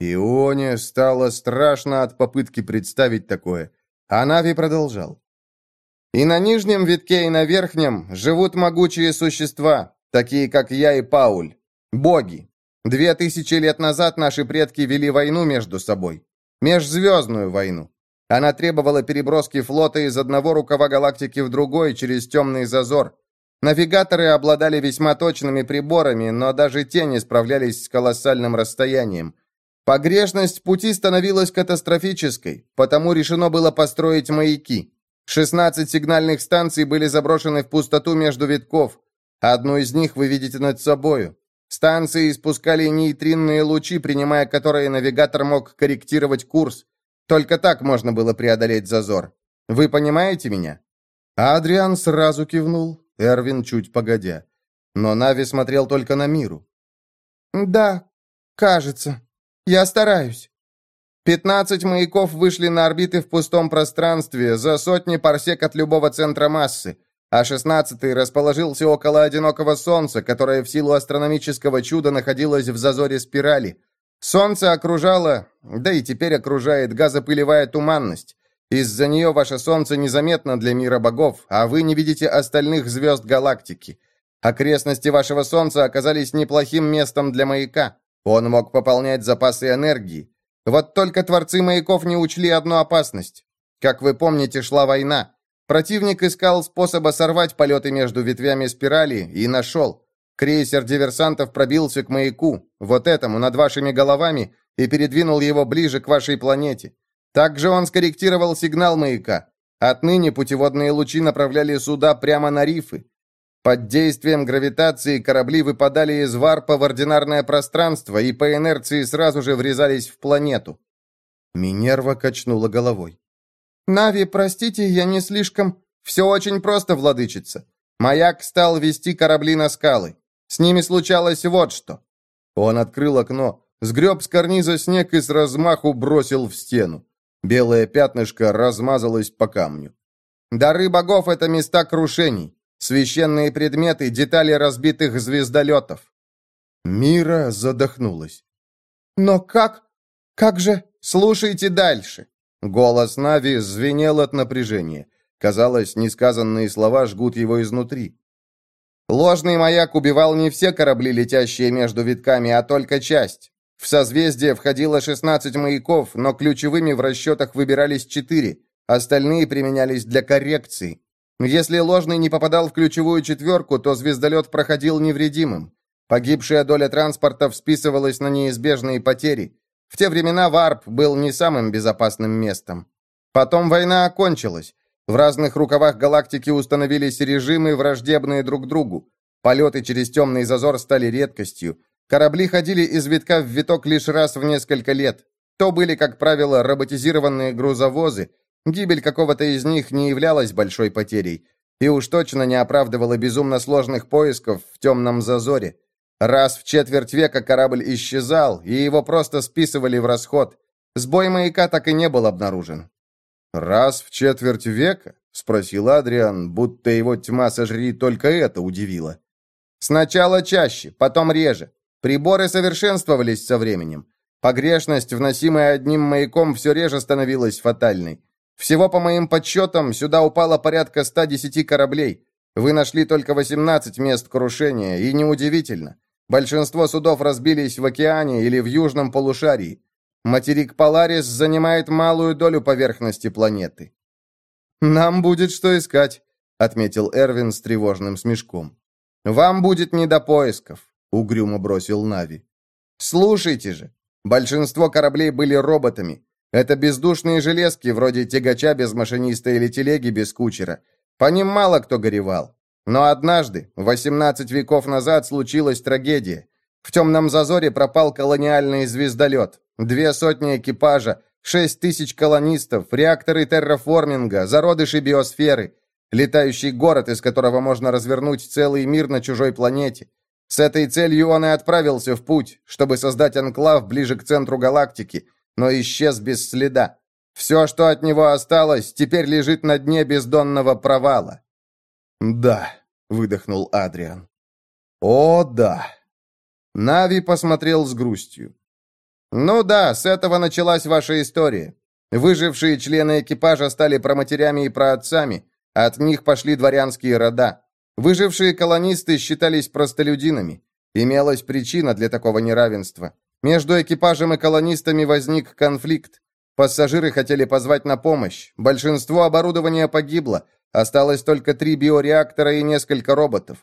Ионе стало страшно от попытки представить такое. А Нави продолжал. И на нижнем витке, и на верхнем живут могучие существа, такие как я и Пауль. Боги. Две тысячи лет назад наши предки вели войну между собой. Межзвездную войну. Она требовала переброски флота из одного рукава галактики в другой через темный зазор. Навигаторы обладали весьма точными приборами, но даже те не справлялись с колоссальным расстоянием. Погрешность пути становилась катастрофической, потому решено было построить маяки. 16 сигнальных станций были заброшены в пустоту между витков. Одну из них вы видите над собою. Станции испускали нейтринные лучи, принимая которые навигатор мог корректировать курс. Только так можно было преодолеть зазор. Вы понимаете меня?» Адриан сразу кивнул, Эрвин чуть погодя. Но Нави смотрел только на миру. «Да, кажется». Я стараюсь. Пятнадцать маяков вышли на орбиты в пустом пространстве, за сотни парсек от любого центра массы, а шестнадцатый расположился около одинокого Солнца, которое в силу астрономического чуда находилось в зазоре спирали. Солнце окружало, да и теперь окружает газопылевая туманность. Из-за нее ваше Солнце незаметно для мира богов, а вы не видите остальных звезд галактики. Окрестности вашего Солнца оказались неплохим местом для маяка. Он мог пополнять запасы энергии. Вот только творцы маяков не учли одну опасность. Как вы помните, шла война. Противник искал способа сорвать полеты между ветвями спирали и нашел. Крейсер диверсантов пробился к маяку, вот этому, над вашими головами, и передвинул его ближе к вашей планете. Также он скорректировал сигнал маяка. Отныне путеводные лучи направляли суда прямо на рифы. Под действием гравитации корабли выпадали из варпа в ординарное пространство и по инерции сразу же врезались в планету. Минерва качнула головой. «Нави, простите, я не слишком...» «Все очень просто, владычица. Маяк стал вести корабли на скалы. С ними случалось вот что». Он открыл окно, сгреб с карниза снег и с размаху бросил в стену. Белое пятнышко размазалось по камню. «Дары богов — это места крушений. Священные предметы, детали разбитых звездолетов. Мира задохнулась. «Но как? Как же? Слушайте дальше!» Голос Нави звенел от напряжения. Казалось, несказанные слова жгут его изнутри. Ложный маяк убивал не все корабли, летящие между витками, а только часть. В созвездие входило 16 маяков, но ключевыми в расчетах выбирались 4, остальные применялись для коррекции. Если ложный не попадал в ключевую четверку, то звездолет проходил невредимым. Погибшая доля транспортов списывалась на неизбежные потери. В те времена Варп был не самым безопасным местом. Потом война окончилась. В разных рукавах галактики установились режимы, враждебные друг другу. Полеты через темный зазор стали редкостью. Корабли ходили из витка в виток лишь раз в несколько лет. То были, как правило, роботизированные грузовозы, Гибель какого-то из них не являлась большой потерей и уж точно не оправдывала безумно сложных поисков в темном зазоре. Раз в четверть века корабль исчезал, и его просто списывали в расход. Сбой маяка так и не был обнаружен. «Раз в четверть века?» — спросил Адриан, будто его тьма сожри только это удивило. «Сначала чаще, потом реже. Приборы совершенствовались со временем. Погрешность, вносимая одним маяком, все реже становилась фатальной. Всего, по моим подсчетам, сюда упало порядка 110 кораблей. Вы нашли только 18 мест крушения, и неудивительно. Большинство судов разбились в океане или в южном полушарии. Материк Поларис занимает малую долю поверхности планеты. «Нам будет что искать», — отметил Эрвин с тревожным смешком. «Вам будет не до поисков», — угрюмо бросил Нави. «Слушайте же, большинство кораблей были роботами. Это бездушные железки, вроде тягача без машиниста или телеги без кучера. По ним мало кто горевал. Но однажды, 18 веков назад, случилась трагедия. В темном зазоре пропал колониальный звездолет. Две сотни экипажа, шесть тысяч колонистов, реакторы терраформинга, зародыши биосферы. Летающий город, из которого можно развернуть целый мир на чужой планете. С этой целью он и отправился в путь, чтобы создать анклав ближе к центру галактики, но исчез без следа. Все, что от него осталось, теперь лежит на дне бездонного провала. «Да», — выдохнул Адриан. «О, да». Нави посмотрел с грустью. «Ну да, с этого началась ваша история. Выжившие члены экипажа стали проматерями и праотцами, от них пошли дворянские рода. Выжившие колонисты считались простолюдинами. Имелась причина для такого неравенства. Между экипажем и колонистами возник конфликт. Пассажиры хотели позвать на помощь. Большинство оборудования погибло. Осталось только три биореактора и несколько роботов.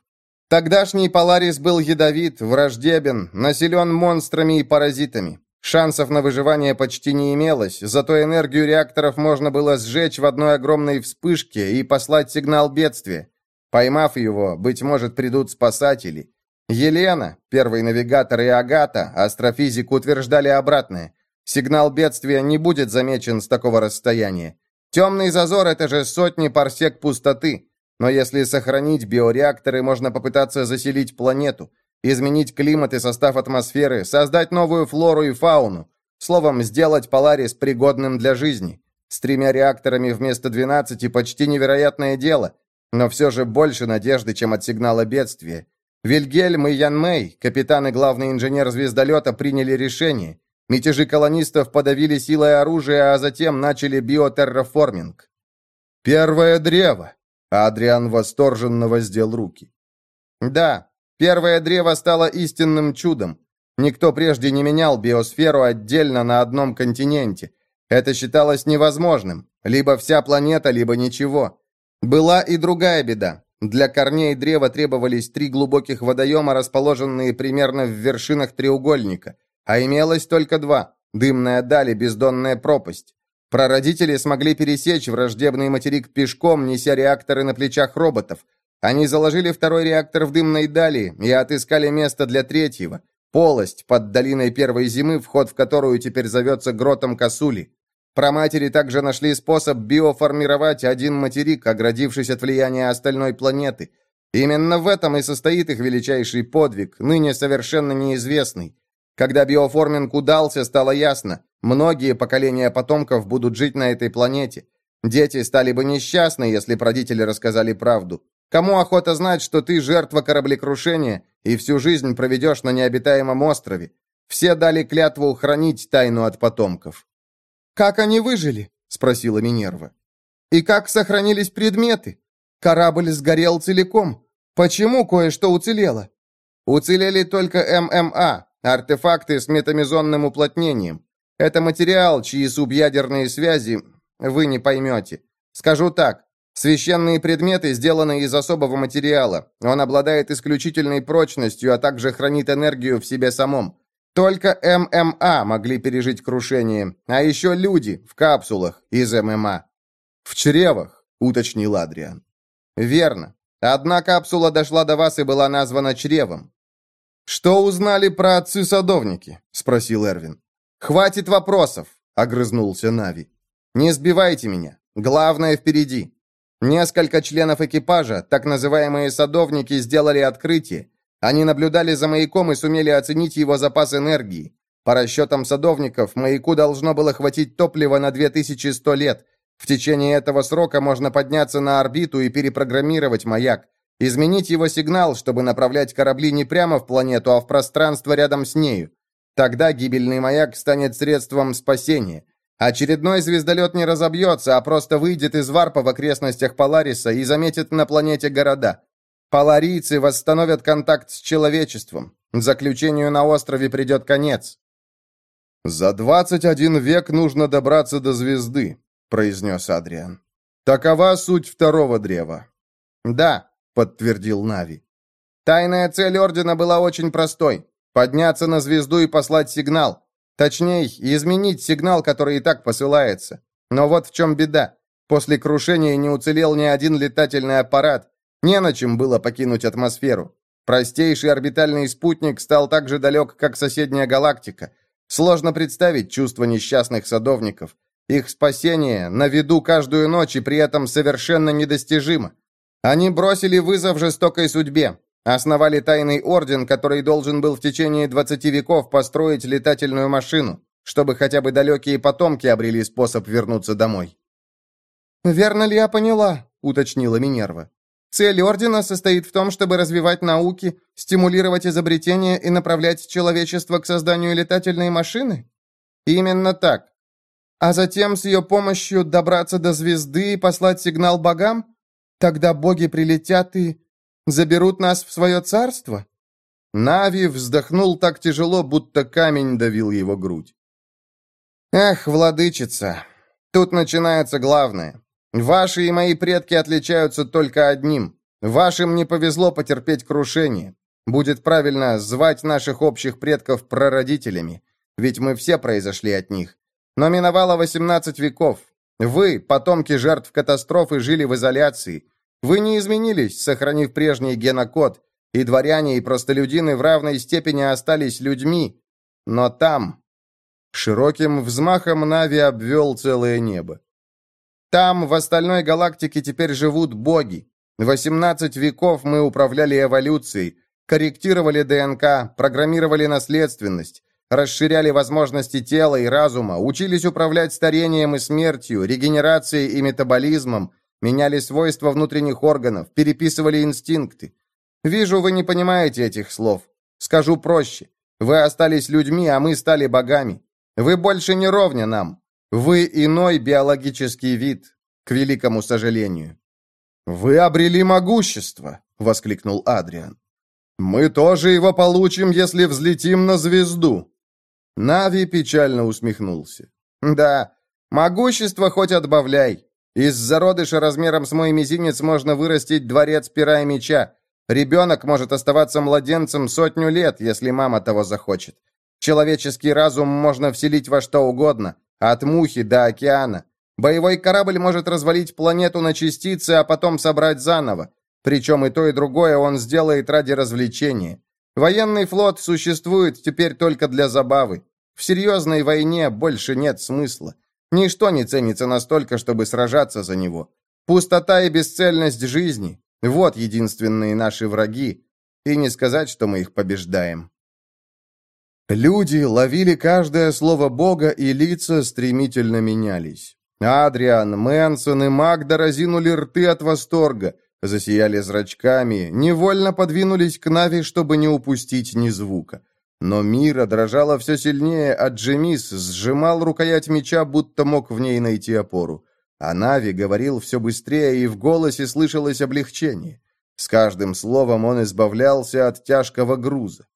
Тогдашний Поларис был ядовит, враждебен, населен монстрами и паразитами. Шансов на выживание почти не имелось, зато энергию реакторов можно было сжечь в одной огромной вспышке и послать сигнал бедствия. Поймав его, быть может, придут спасатели. Елена, первый навигатор и Агата, астрофизик, утверждали обратное. Сигнал бедствия не будет замечен с такого расстояния. Темный зазор — это же сотни парсек пустоты. Но если сохранить биореакторы, можно попытаться заселить планету, изменить климат и состав атмосферы, создать новую флору и фауну. Словом, сделать Поларис пригодным для жизни. С тремя реакторами вместо 12 почти невероятное дело, но все же больше надежды, чем от сигнала бедствия. Вильгельм и Ян Мэй, капитан и главный инженер звездолета, приняли решение. Мятежи колонистов подавили силой оружия, а затем начали биотерраформинг. «Первое древо!» Адриан восторженно воздел руки. «Да, первое древо стало истинным чудом. Никто прежде не менял биосферу отдельно на одном континенте. Это считалось невозможным. Либо вся планета, либо ничего. Была и другая беда. Для корней древа требовались три глубоких водоема, расположенные примерно в вершинах треугольника, а имелось только два – дымная даль и бездонная пропасть. Прародители смогли пересечь враждебный материк пешком, неся реакторы на плечах роботов. Они заложили второй реактор в дымной дали и отыскали место для третьего – полость под долиной первой зимы, вход в которую теперь зовется гротом Касули. Проматери также нашли способ биоформировать один материк, оградившись от влияния остальной планеты. Именно в этом и состоит их величайший подвиг, ныне совершенно неизвестный. Когда биоформинг удался, стало ясно, многие поколения потомков будут жить на этой планете. Дети стали бы несчастны, если родители рассказали правду. Кому охота знать, что ты жертва кораблекрушения и всю жизнь проведешь на необитаемом острове? Все дали клятву хранить тайну от потомков. «Как они выжили?» — спросила Минерва. «И как сохранились предметы? Корабль сгорел целиком. Почему кое-что уцелело?» «Уцелели только ММА, артефакты с метамезонным уплотнением. Это материал, чьи субъядерные связи вы не поймете. Скажу так, Священные предметы сделаны из особого материала. Он обладает исключительной прочностью, а также хранит энергию в себе самом. Только ММА могли пережить крушение, а еще люди в капсулах из ММА. «В чревах», — уточнил Адриан. «Верно. Одна капсула дошла до вас и была названа чревом». «Что узнали про отцы-садовники?» — спросил Эрвин. «Хватит вопросов», — огрызнулся Нави. «Не сбивайте меня. Главное впереди». Несколько членов экипажа, так называемые садовники, сделали открытие, они наблюдали за маяком и сумели оценить его запас энергии. По расчетам садовников, маяку должно было хватить топлива на 2100 лет. В течение этого срока можно подняться на орбиту и перепрограммировать маяк. Изменить его сигнал, чтобы направлять корабли не прямо в планету, а в пространство рядом с нею. Тогда гибельный маяк станет средством спасения. Очередной звездолет не разобьется, а просто выйдет из варпа в окрестностях Полариса и заметит на планете города. Поларийцы восстановят контакт с человечеством. Заключению на острове придет конец. «За двадцать один век нужно добраться до звезды», — произнес Адриан. «Такова суть второго древа». «Да», — подтвердил Нави. «Тайная цель Ордена была очень простой — подняться на звезду и послать сигнал. Точнее, изменить сигнал, который и так посылается. Но вот в чем беда. После крушения не уцелел ни один летательный аппарат. Не на чем было покинуть атмосферу. Простейший орбитальный спутник стал так же далек, как соседняя галактика. Сложно представить чувство несчастных садовников. Их спасение на виду каждую ночь и при этом совершенно недостижимо. Они бросили вызов жестокой судьбе, Основали тайный орден, который должен был в течение 20 веков построить летательную машину, чтобы хотя бы далекие потомки обрели способ вернуться домой. «Верно ли я поняла?» — уточнила Минерва. «Цель ордена состоит в том, чтобы развивать науки, стимулировать изобретения и направлять человечество к созданию летательной машины?» «Именно так. А затем с ее помощью добраться до звезды и послать сигнал богам? Тогда боги прилетят и Заберут нас в свое царство?» Нави вздохнул так тяжело, будто камень давил его грудь. «Эх, владычица, тут начинается главное. Ваши и мои предки отличаются только одним. Вашим не повезло потерпеть крушение. Будет правильно звать наших общих предков прародителями, ведь мы все произошли от них. Но миновало 18 веков. Вы, потомки жертв катастрофы, жили в изоляции. Вы не изменились, сохранив прежний генокод, и дворяне, и простолюдины в равной степени остались людьми. Но там...» Широким взмахом Нави обвел целое небо. «Там, в остальной галактике, теперь живут боги. 18 веков мы управляли эволюцией, корректировали ДНК, программировали наследственность, расширяли возможности тела и разума, учились управлять старением и смертью, регенерацией и метаболизмом, меняли свойства внутренних органов, переписывали инстинкты. Вижу, вы не понимаете этих слов. Скажу проще. Вы остались людьми, а мы стали богами. Вы больше не ровня нам. Вы иной биологический вид, к великому сожалению. «Вы обрели могущество!» — воскликнул Адриан. «Мы тоже его получим, если взлетим на звезду!» Нави печально усмехнулся. «Да, могущество хоть отбавляй. Из зародыша размером с мой мизинец можно вырастить дворец пера и меча. Ребенок может оставаться младенцем сотню лет, если мама того захочет. Человеческий разум можно вселить во что угодно, от мухи до океана. Боевой корабль может развалить планету на частицы, а потом собрать заново. Причем и то, и другое он сделает ради развлечения. Военный флот существует теперь только для забавы. В серьезной войне больше нет смысла. Ничто не ценится настолько, чтобы сражаться за него. Пустота и бесцельность жизни – вот единственные наши враги. И не сказать, что мы их побеждаем. Люди ловили каждое слово Бога, и лица стремительно менялись. Адриан, Мэнсон и Магда разинули рты от восторга, засияли зрачками, невольно подвинулись к Нави, чтобы не упустить ни звука. Но Мира дрожала все сильнее, а Джемис сжимал рукоять меча, будто мог в ней найти опору. А Нави говорил все быстрее, и в голосе слышалось облегчение. С каждым словом он избавлялся от тяжкого груза.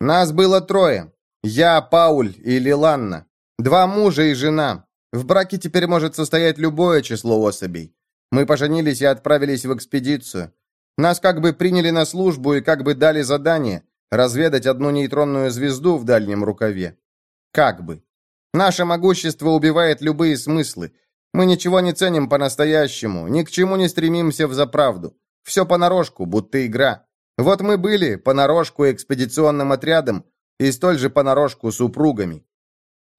«Нас было трое. Я, Пауль и Лиланна. Два мужа и жена. В браке теперь может состоять любое число особей. Мы поженились и отправились в экспедицию. Нас как бы приняли на службу и как бы дали задание – Разведать одну нейтронную звезду в дальнем рукаве. Как бы. Наше могущество убивает любые смыслы. Мы ничего не ценим по-настоящему, ни к чему не стремимся в заправду. Все понарошку, будто игра. Вот мы были понарошку экспедиционным отрядом и столь же понарошку супругами.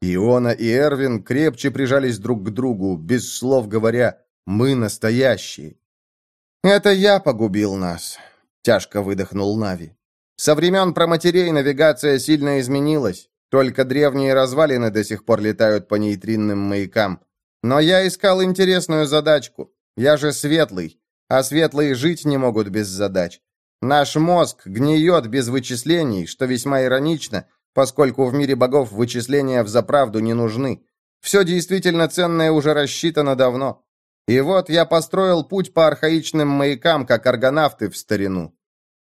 Иона и Эрвин крепче прижались друг к другу, без слов говоря «мы настоящие». «Это я погубил нас», — тяжко выдохнул Нави. Со времен проматерей навигация сильно изменилась. Только древние развалины до сих пор летают по нейтринным маякам. Но я искал интересную задачку. Я же светлый, а светлые жить не могут без задач. Наш мозг гниет без вычислений, что весьма иронично, поскольку в мире богов вычисления взаправду не нужны. Все действительно ценное уже рассчитано давно. И вот я построил путь по архаичным маякам, как аргонавты в старину.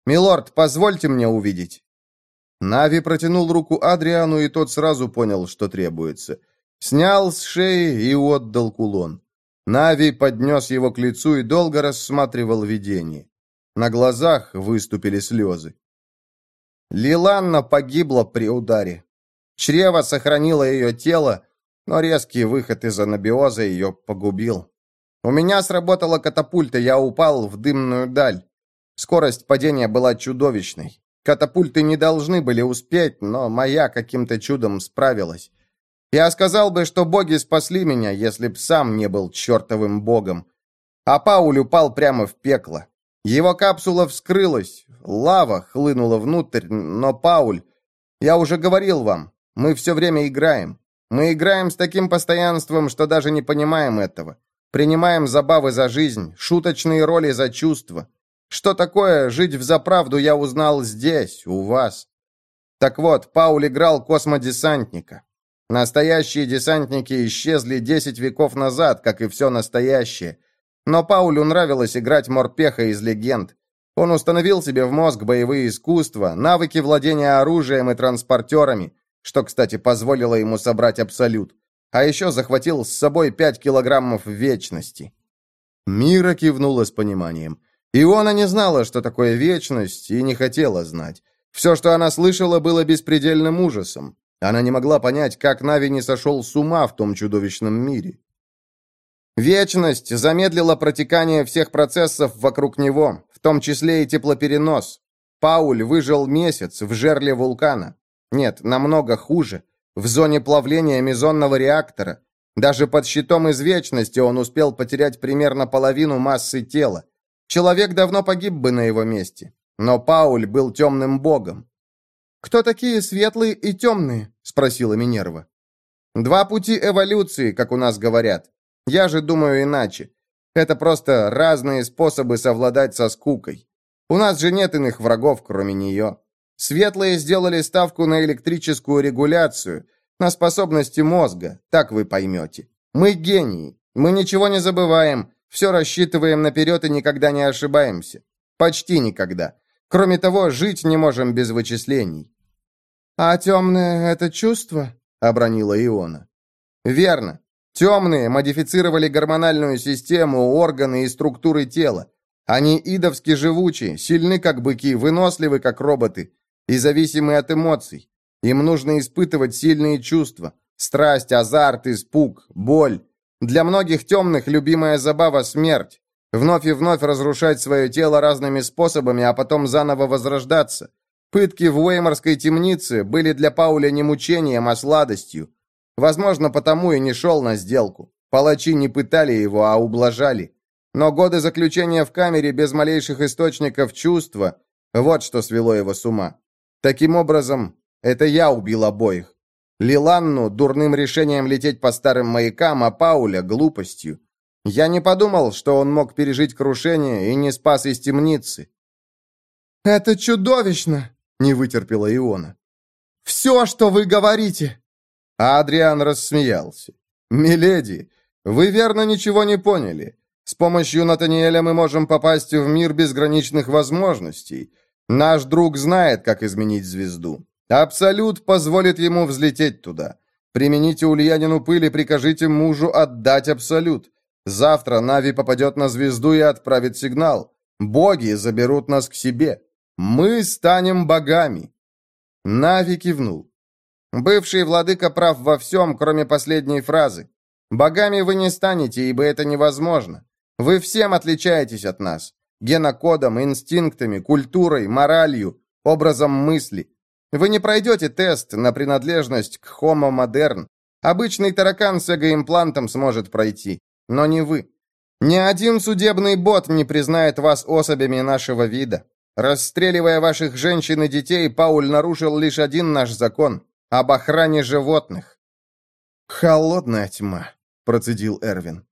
Милорд, позвольте мне увидеть». Нави протянул руку Адриану, и тот сразу понял, что требуется. Снял с шеи и отдал кулон. Нави поднес его к лицу и долго рассматривал видение. На глазах выступили слезы. Лиланна погибла при ударе. Чрево сохранило ее тело, но резкий выход из анабиоза ее погубил. У меня сработала катапульта, я упал в дымную даль. Скорость падения была чудовищной. Катапульты не должны были успеть, но моя каким-то чудом справилась. Я сказал бы, что боги спасли меня, если б сам не был чертовым богом. А Пауль упал прямо в пекло. Его капсула вскрылась, лава хлынула внутрь, но Пауль... Я уже говорил вам, мы все время играем. Мы играем с таким постоянством, что даже не понимаем этого. Принимаем забавы за жизнь, шуточные роли за чувства. Что такое жить в заправду, я узнал здесь, у вас. Так вот, Пауль играл космодесантника. Настоящие десантники исчезли 10 веков назад, как и все настоящее. Но Паулю нравилось играть морпеха из легенд. Он установил себе в мозг боевые искусства, навыки владения оружием и транспортерами, что, кстати, позволило ему собрать абсолют. А еще захватил с собой 5 килограммов вечности. Мира кивнула с пониманием. Иона не знала, что такое вечность, и не хотела знать. Все, что она слышала, было беспредельным ужасом. Она не могла понять, как Нави не сошел с ума в том чудовищном мире. Вечность замедлила протекание всех процессов вокруг него, в том числе и теплоперенос. Пауль выжил месяц в жерле вулкана. Нет, намного хуже. В зоне плавления мезонного реактора. Даже под щитом из вечности он успел потерять примерно половину массы тела. Человек давно погиб бы на его месте. Но Пауль был темным богом. «Кто такие светлые и темные?» — спросила Минерва. «Два пути эволюции, как у нас говорят. Я же думаю иначе. Это просто разные способы совладать со скукой. У нас же нет иных врагов, кроме нее. Светлые сделали ставку на электрическую регуляцию, на способности мозга, так вы поймете. Мы гении, мы ничего не забываем, все рассчитываем наперед и никогда не ошибаемся. Почти никогда. Кроме того, жить не можем без вычислений». «А темное — это чувство?» — обронила Иона. «Верно. Темные модифицировали гормональную систему, органы и структуры тела. Они идовски живучи, сильны как быки, выносливы как роботы и зависимы от эмоций. Им нужно испытывать сильные чувства. Страсть, азарт, испуг, боль. Для многих темных любимая забава – смерть. Вновь и вновь разрушать свое тело разными способами, а потом заново возрождаться. Пытки в Уэйморской темнице были для Пауля не мучением, а сладостью. Возможно, потому и не шел на сделку. Палачи не пытали его, а ублажали. Но годы заключения в камере без малейших источников чувства – вот что свело его с ума. Таким образом, это я убил обоих. Лиланну дурным решением лететь по старым маякам, а Пауля глупостью. Я не подумал, что он мог пережить крушение и не спас из темницы. «Это чудовищно!» — не вытерпела Иона. «Все, что вы говорите!» Адриан рассмеялся. «Миледи, вы верно ничего не поняли. С помощью Натаниэля мы можем попасть в мир безграничных возможностей. Наш друг знает, как изменить звезду. Абсолют позволит ему взлететь туда. Примените Ульянину пыль и прикажите мужу отдать Абсолют. Завтра Нави попадет на звезду и отправит сигнал. Боги заберут нас к себе. Мы станем богами. Нави кивнул. Бывший владыка прав во всем, кроме последней фразы. Богами вы не станете, ибо это невозможно. Вы всем отличаетесь от нас. Генокодом, инстинктами, культурой, моралью, образом мысли. Вы не пройдете тест на принадлежность к Homo Modern. Обычный таракан с эгоимплантом сможет пройти, но не вы. Ни один судебный бот не признает вас особями нашего вида. Расстреливая ваших женщин и детей, Пауль нарушил лишь один наш закон – об охране животных». «Холодная тьма», — процедил Эрвин.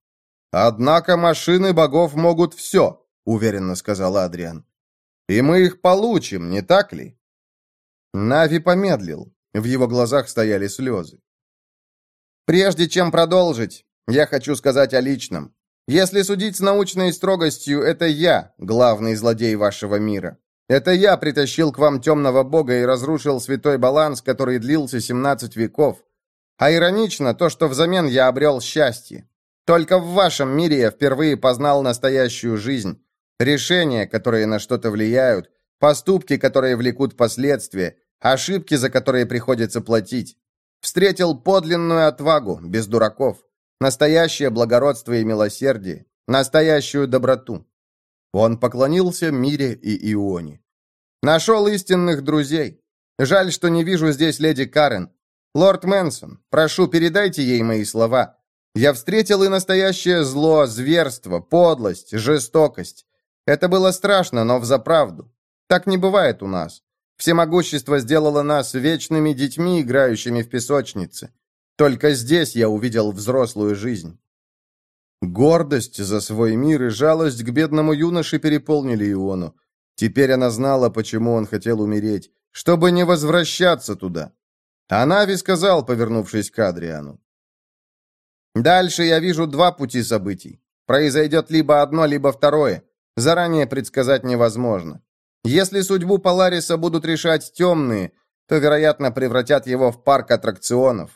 «Однако машины богов могут все», — уверенно сказал Адриан. «И мы их получим, не так ли?» Нави помедлил. В его глазах стояли слезы. Прежде чем продолжить, я хочу сказать о личном. Если судить с научной строгостью, это я, главный злодей вашего мира. Это я притащил к вам темного бога и разрушил святой баланс, который длился 17 веков. А иронично то, что взамен я обрел счастье. Только в вашем мире я впервые познал настоящую жизнь. Решения, которые на что-то влияют, поступки, которые влекут последствия, ошибки, за которые приходится платить. Встретил подлинную отвагу, без дураков. Настоящее благородство и милосердие. Настоящую доброту. Он поклонился Мире и Ионе. «Нашел истинных друзей. Жаль, что не вижу здесь леди Карен. Лорд Мэнсон, прошу, передайте ей мои слова. Я встретил и настоящее зло, зверство, подлость, жестокость. Это было страшно, но взаправду. Так не бывает у нас. Всемогущество сделало нас вечными детьми, играющими в песочнице. Только здесь я увидел взрослую жизнь. Гордость за свой мир и жалость к бедному юноше переполнили Иону. Теперь она знала, почему он хотел умереть, чтобы не возвращаться туда. А Нави сказал, повернувшись к Адриану. «Дальше я вижу два пути событий. Произойдет либо одно, либо второе. Заранее предсказать невозможно. Если судьбу Полариса будут решать темные, то, вероятно, превратят его в парк аттракционов.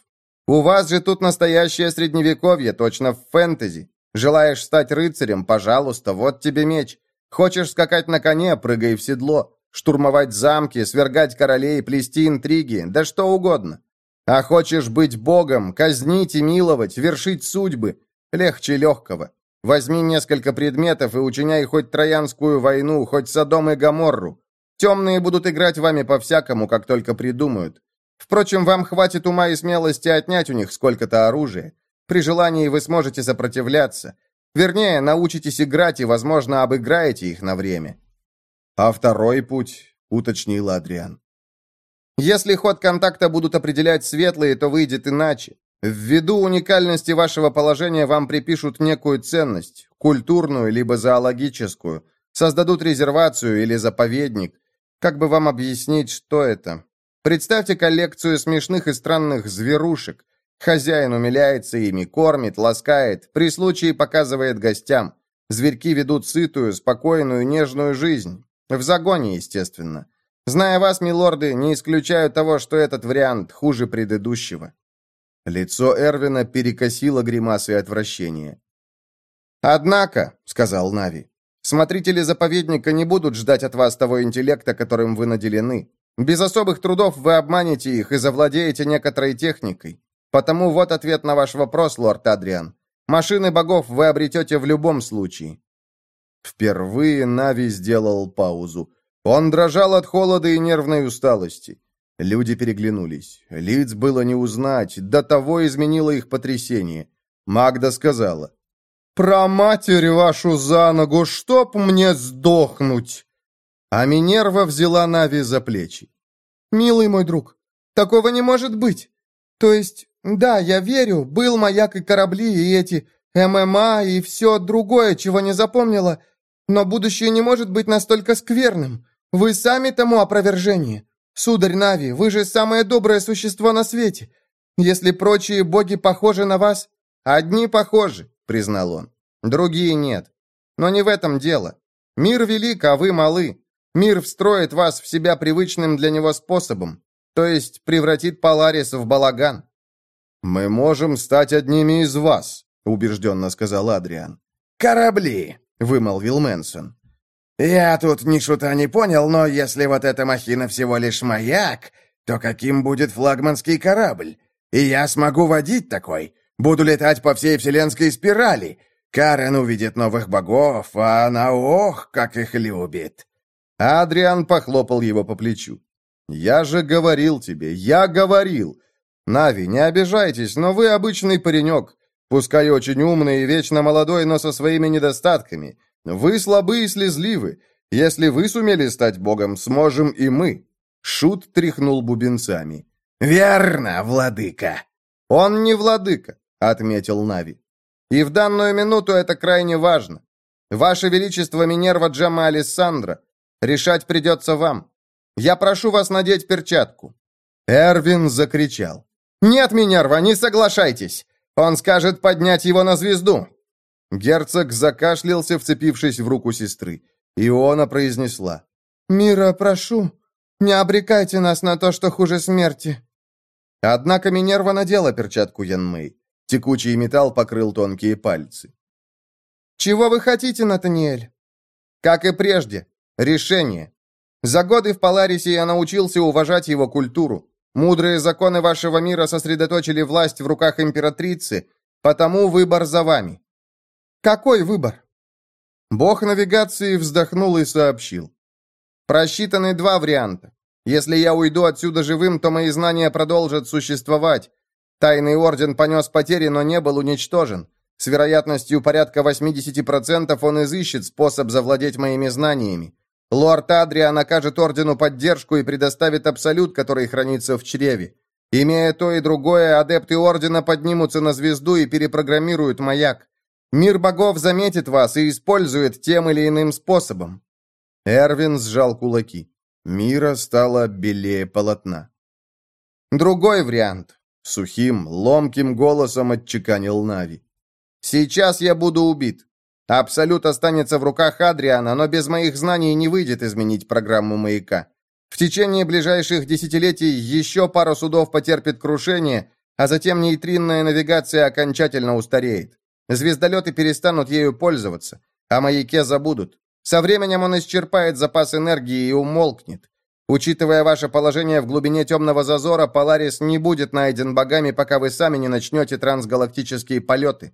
У вас же тут настоящее средневековье, точно в фэнтези. Желаешь стать рыцарем? Пожалуйста, вот тебе меч. Хочешь скакать на коне? Прыгай в седло. Штурмовать замки, свергать королей, плести интриги, да что угодно. А хочешь быть богом, казнить и миловать, вершить судьбы? Легче легкого. Возьми несколько предметов и учиняй хоть Троянскую войну, хоть Содом и Гоморру. Темные будут играть вами по-всякому, как только придумают. Впрочем, вам хватит ума и смелости отнять у них сколько-то оружия. При желании вы сможете сопротивляться. Вернее, научитесь играть и, возможно, обыграете их на время. А второй путь, уточнил Адриан. Если ход контакта будут определять светлые, то выйдет иначе. Ввиду уникальности вашего положения вам припишут некую ценность, культурную либо зоологическую, создадут резервацию или заповедник. Как бы вам объяснить, что это? Представьте коллекцию смешных и странных зверушек, Хозяин умиляется ими, кормит, ласкает, при случае показывает гостям. Зверьки ведут сытую, спокойную, нежную жизнь. В загоне, естественно. Зная вас, милорды, не исключаю того, что этот вариант хуже предыдущего. Лицо Эрвина перекосило гримасой отвращения. «Однако», — сказал Нави, — «смотрители заповедника не будут ждать от вас того интеллекта, которым вы наделены. Без особых трудов вы обманете их и завладеете некоторой техникой. Потому вот ответ на ваш вопрос, лорд Адриан. Машины богов вы обретете в любом случае». Впервые Нави сделал паузу. Он дрожал от холода и нервной усталости. Люди переглянулись. Лиц было не узнать, до того изменило их потрясение. Магда сказала. «Про матерь вашу за ногу, чтоб мне сдохнуть!» А Минерва взяла Нави за плечи. «Милый мой друг, такого не может быть. То есть «Да, я верю, был маяк и корабли, и эти ММА, и все другое, чего не запомнила, но будущее не может быть настолько скверным. Вы сами тому опровержение. Сударь Нави, вы же самое доброе существо на свете. Если прочие боги похожи на вас...» «Одни похожи», — признал он, — «другие нет. Но не в этом дело. Мир велик, а вы малы. Мир встроит вас в себя привычным для него способом, то есть превратит Поларис в балаган. «Мы можем стать одними из вас», — убежденно сказал Адриан. «Корабли», — вымолвил Мэнсон. «Я тут ни шута не понял, но если вот эта махина всего лишь маяк, то каким будет флагманский корабль? И я смогу водить такой. Буду летать по всей вселенской спирали. Карен увидит новых богов, а она, ох, как их любит!» Адриан похлопал его по плечу. «Я же говорил тебе, я говорил! Нави, не обижайтесь, но вы обычный паренек. Пускай очень умный и вечно молодой, но со своими недостатками. Вы слабы и слезливы. Если вы сумели стать богом, сможем и мы». Шут тряхнул бубенцами. «Верно, владыка». «Он не владыка», — отметил Нави. «И в данную минуту это крайне важно. Ваше Величество Минерва Джема Алессандра, решать придется вам. Я прошу вас надеть перчатку». Эрвин закричал. «Нет, Минерва, не соглашайтесь! Он скажет поднять его на звезду!» Герцог закашлялся, вцепившись в руку сестры. Иона произнесла. «Мира, прошу, не обрекайте нас на то, что хуже смерти». Однако Минерва надела перчатку Янмэй. Текучий металл покрыл тонкие пальцы. «Чего вы хотите, Натаниэль?» «Как и прежде. Решение. За годы в Поларисе я научился уважать его культуру. Мудрые законы вашего мира сосредоточили власть в руках императрицы, потому выбор за вами». «Какой выбор?» Бог навигации вздохнул и сообщил. «Просчитаны два варианта. Если я уйду отсюда живым, то мои знания продолжат существовать. Тайный орден понес потери, но не был уничтожен. С вероятностью порядка 80% он изыщет способ завладеть моими знаниями. Лорд Адриан окажет ордену поддержку и предоставит абсолют, который хранится в чреве. Имея то и другое, адепты ордена поднимутся на звезду и перепрограммируют маяк. Мир богов заметит вас и использует тем или иным способом. Эрвин сжал кулаки. Мира стала белее полотна. Другой вариант. Сухим, ломким голосом отчеканил Нави. «Сейчас я буду убит. Абсолют останется в руках Адриана, но без моих знаний не выйдет изменить программу маяка. В течение ближайших десятилетий еще пару судов потерпит крушение, а затем нейтринная навигация окончательно устареет. Звездолеты перестанут ею пользоваться, а маяке забудут. Со временем он исчерпает запас энергии и умолкнет. Учитывая ваше положение в глубине темного зазора, Поларис не будет найден богами, пока вы сами не начнете трансгалактические полеты.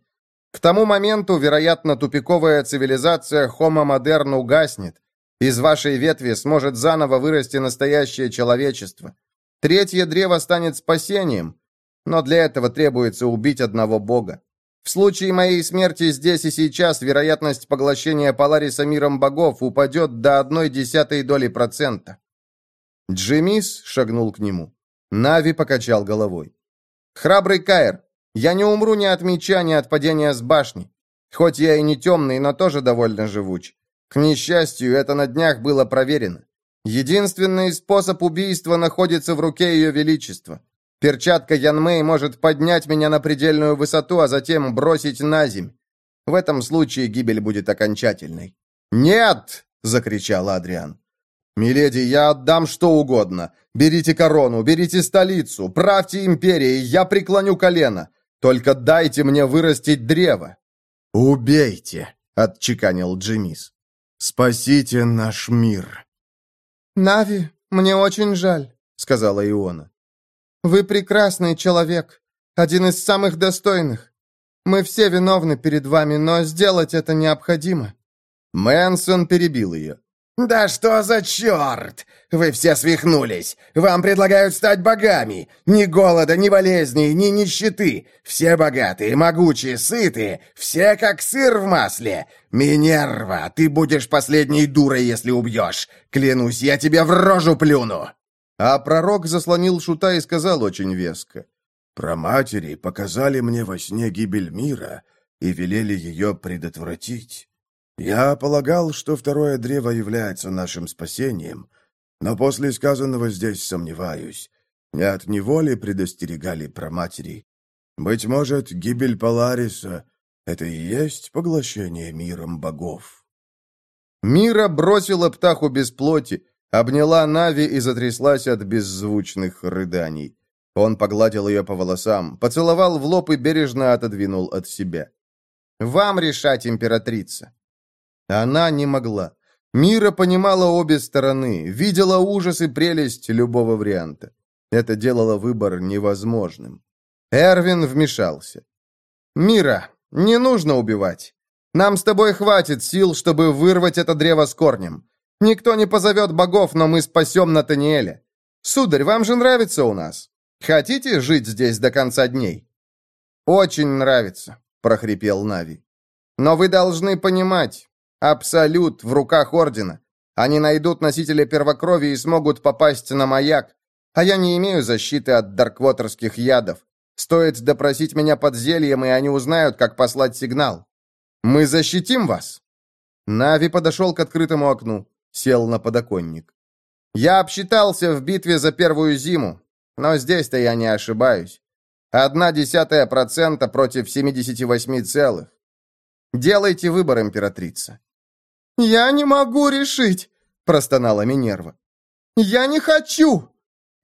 К тому моменту, вероятно, тупиковая цивилизация Homo Modern угаснет. Из вашей ветви сможет заново вырасти настоящее человечество. Третье древо станет спасением, но для этого требуется убить одного бога. В случае моей смерти здесь и сейчас вероятность поглощения Полариса миром богов упадет до одной десятой доли процента. Джимис шагнул к нему. Нави покачал головой. «Храбрый Каэр, я не умру ни от меча, ни от падения с башни. Хоть я и не темный, но тоже довольно живуч. К несчастью, это на днях было проверено. Единственный способ убийства находится в руке Ее Величества. Перчатка Янмэй может поднять меня на предельную высоту, а затем бросить на земь. В этом случае гибель будет окончательной. «Нет!» — закричал Адриан. «Миледи, я отдам что угодно. Берите корону, берите столицу, правьте империей, я преклоню колено. Только дайте мне вырастить древо». «Убейте», — отчеканил Джимис. «Спасите наш мир». «Нави, мне очень жаль», — сказала Иона. «Вы прекрасный человек, один из самых достойных. Мы все виновны перед вами, но сделать это необходимо». Мэнсон перебил ее. «Да что за черт! Вы все свихнулись! Вам предлагают стать богами! Ни голода, ни болезней, ни нищеты! Все богатые, могучие, сытые, все как сыр в масле! Минерва, ты будешь последней дурой, если убьешь! Клянусь, я тебе в рожу плюну!» А пророк заслонил шута и сказал очень веско. «Про матери показали мне во сне гибель мира и велели ее предотвратить». Я полагал, что второе древо является нашим спасением, но после сказанного здесь сомневаюсь. Не от неволи предостерегали про матери. Быть может, гибель Полариса — это и есть поглощение миром богов. Мира бросила птаху без плоти, обняла Нави и затряслась от беззвучных рыданий. Он погладил ее по волосам, поцеловал в лоб и бережно отодвинул от себя. «Вам решать, императрица!» Она не могла. Мира понимала обе стороны, видела ужас и прелесть любого варианта. Это делало выбор невозможным. Эрвин вмешался. «Мира, не нужно убивать. Нам с тобой хватит сил, чтобы вырвать это древо с корнем. Никто не позовет богов, но мы спасем Натаниэля. Сударь, вам же нравится у нас. Хотите жить здесь до конца дней?» «Очень нравится», — прохрипел Нави. «Но вы должны понимать, Абсолют в руках Ордена. Они найдут носителя первокрови и смогут попасть на маяк. А я не имею защиты от дарквотерских ядов. Стоит допросить меня под зельем, и они узнают, как послать сигнал. Мы защитим вас!» Нави подошел к открытому окну, сел на подоконник. «Я обсчитался в битве за первую зиму, но здесь-то я не ошибаюсь. Одна десятая процента против 78 целых. Делайте выбор, императрица». «Я не могу решить», — простонала Минерва. «Я не хочу!»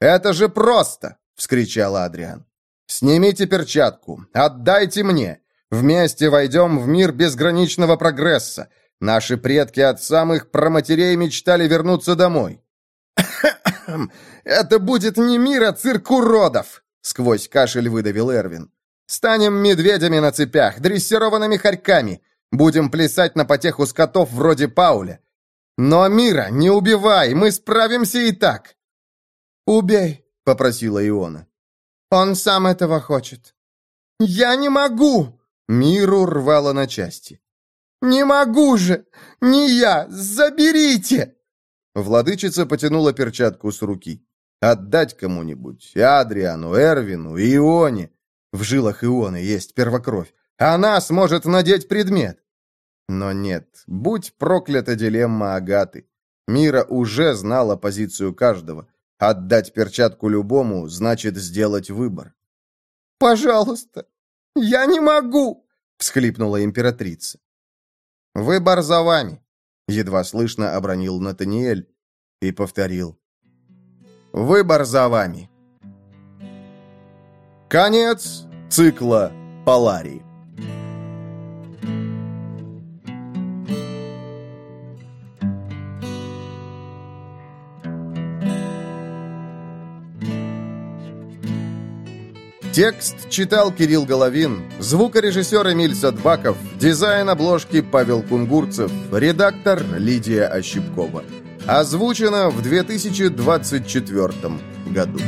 «Это же просто!» — вскричал Адриан. «Снимите перчатку, отдайте мне. Вместе войдем в мир безграничного прогресса. Наши предки от самых проматерей мечтали вернуться домой». «Это будет не мир, а цирк уродов!» — сквозь кашель выдавил Эрвин. «Станем медведями на цепях, дрессированными хорьками. Будем плясать на потеху скотов вроде Пауля. Но, Мира, не убивай, мы справимся и так!» «Убей!» — попросила Иона. «Он сам этого хочет». «Я не могу!» — Миру рвало на части. «Не могу же! Не я! Заберите!» Владычица потянула перчатку с руки. «Отдать кому-нибудь. Адриану, Эрвину, Ионе. В жилах Ионы есть первокровь. Она сможет надеть предмет. Но нет, будь проклята дилемма Агаты. Мира уже знала позицию каждого. Отдать перчатку любому значит сделать выбор. «Пожалуйста, я не могу!» — всхлипнула императрица. «Выбор за вами!» — едва слышно обронил Натаниэль и повторил. «Выбор за вами!» Конец цикла Поларии. Текст читал Кирилл Головин, звукорежиссер Эмиль Садбаков, дизайн обложки Павел Кунгурцев, редактор Лидия Ощепкова. Озвучено в 2024 году.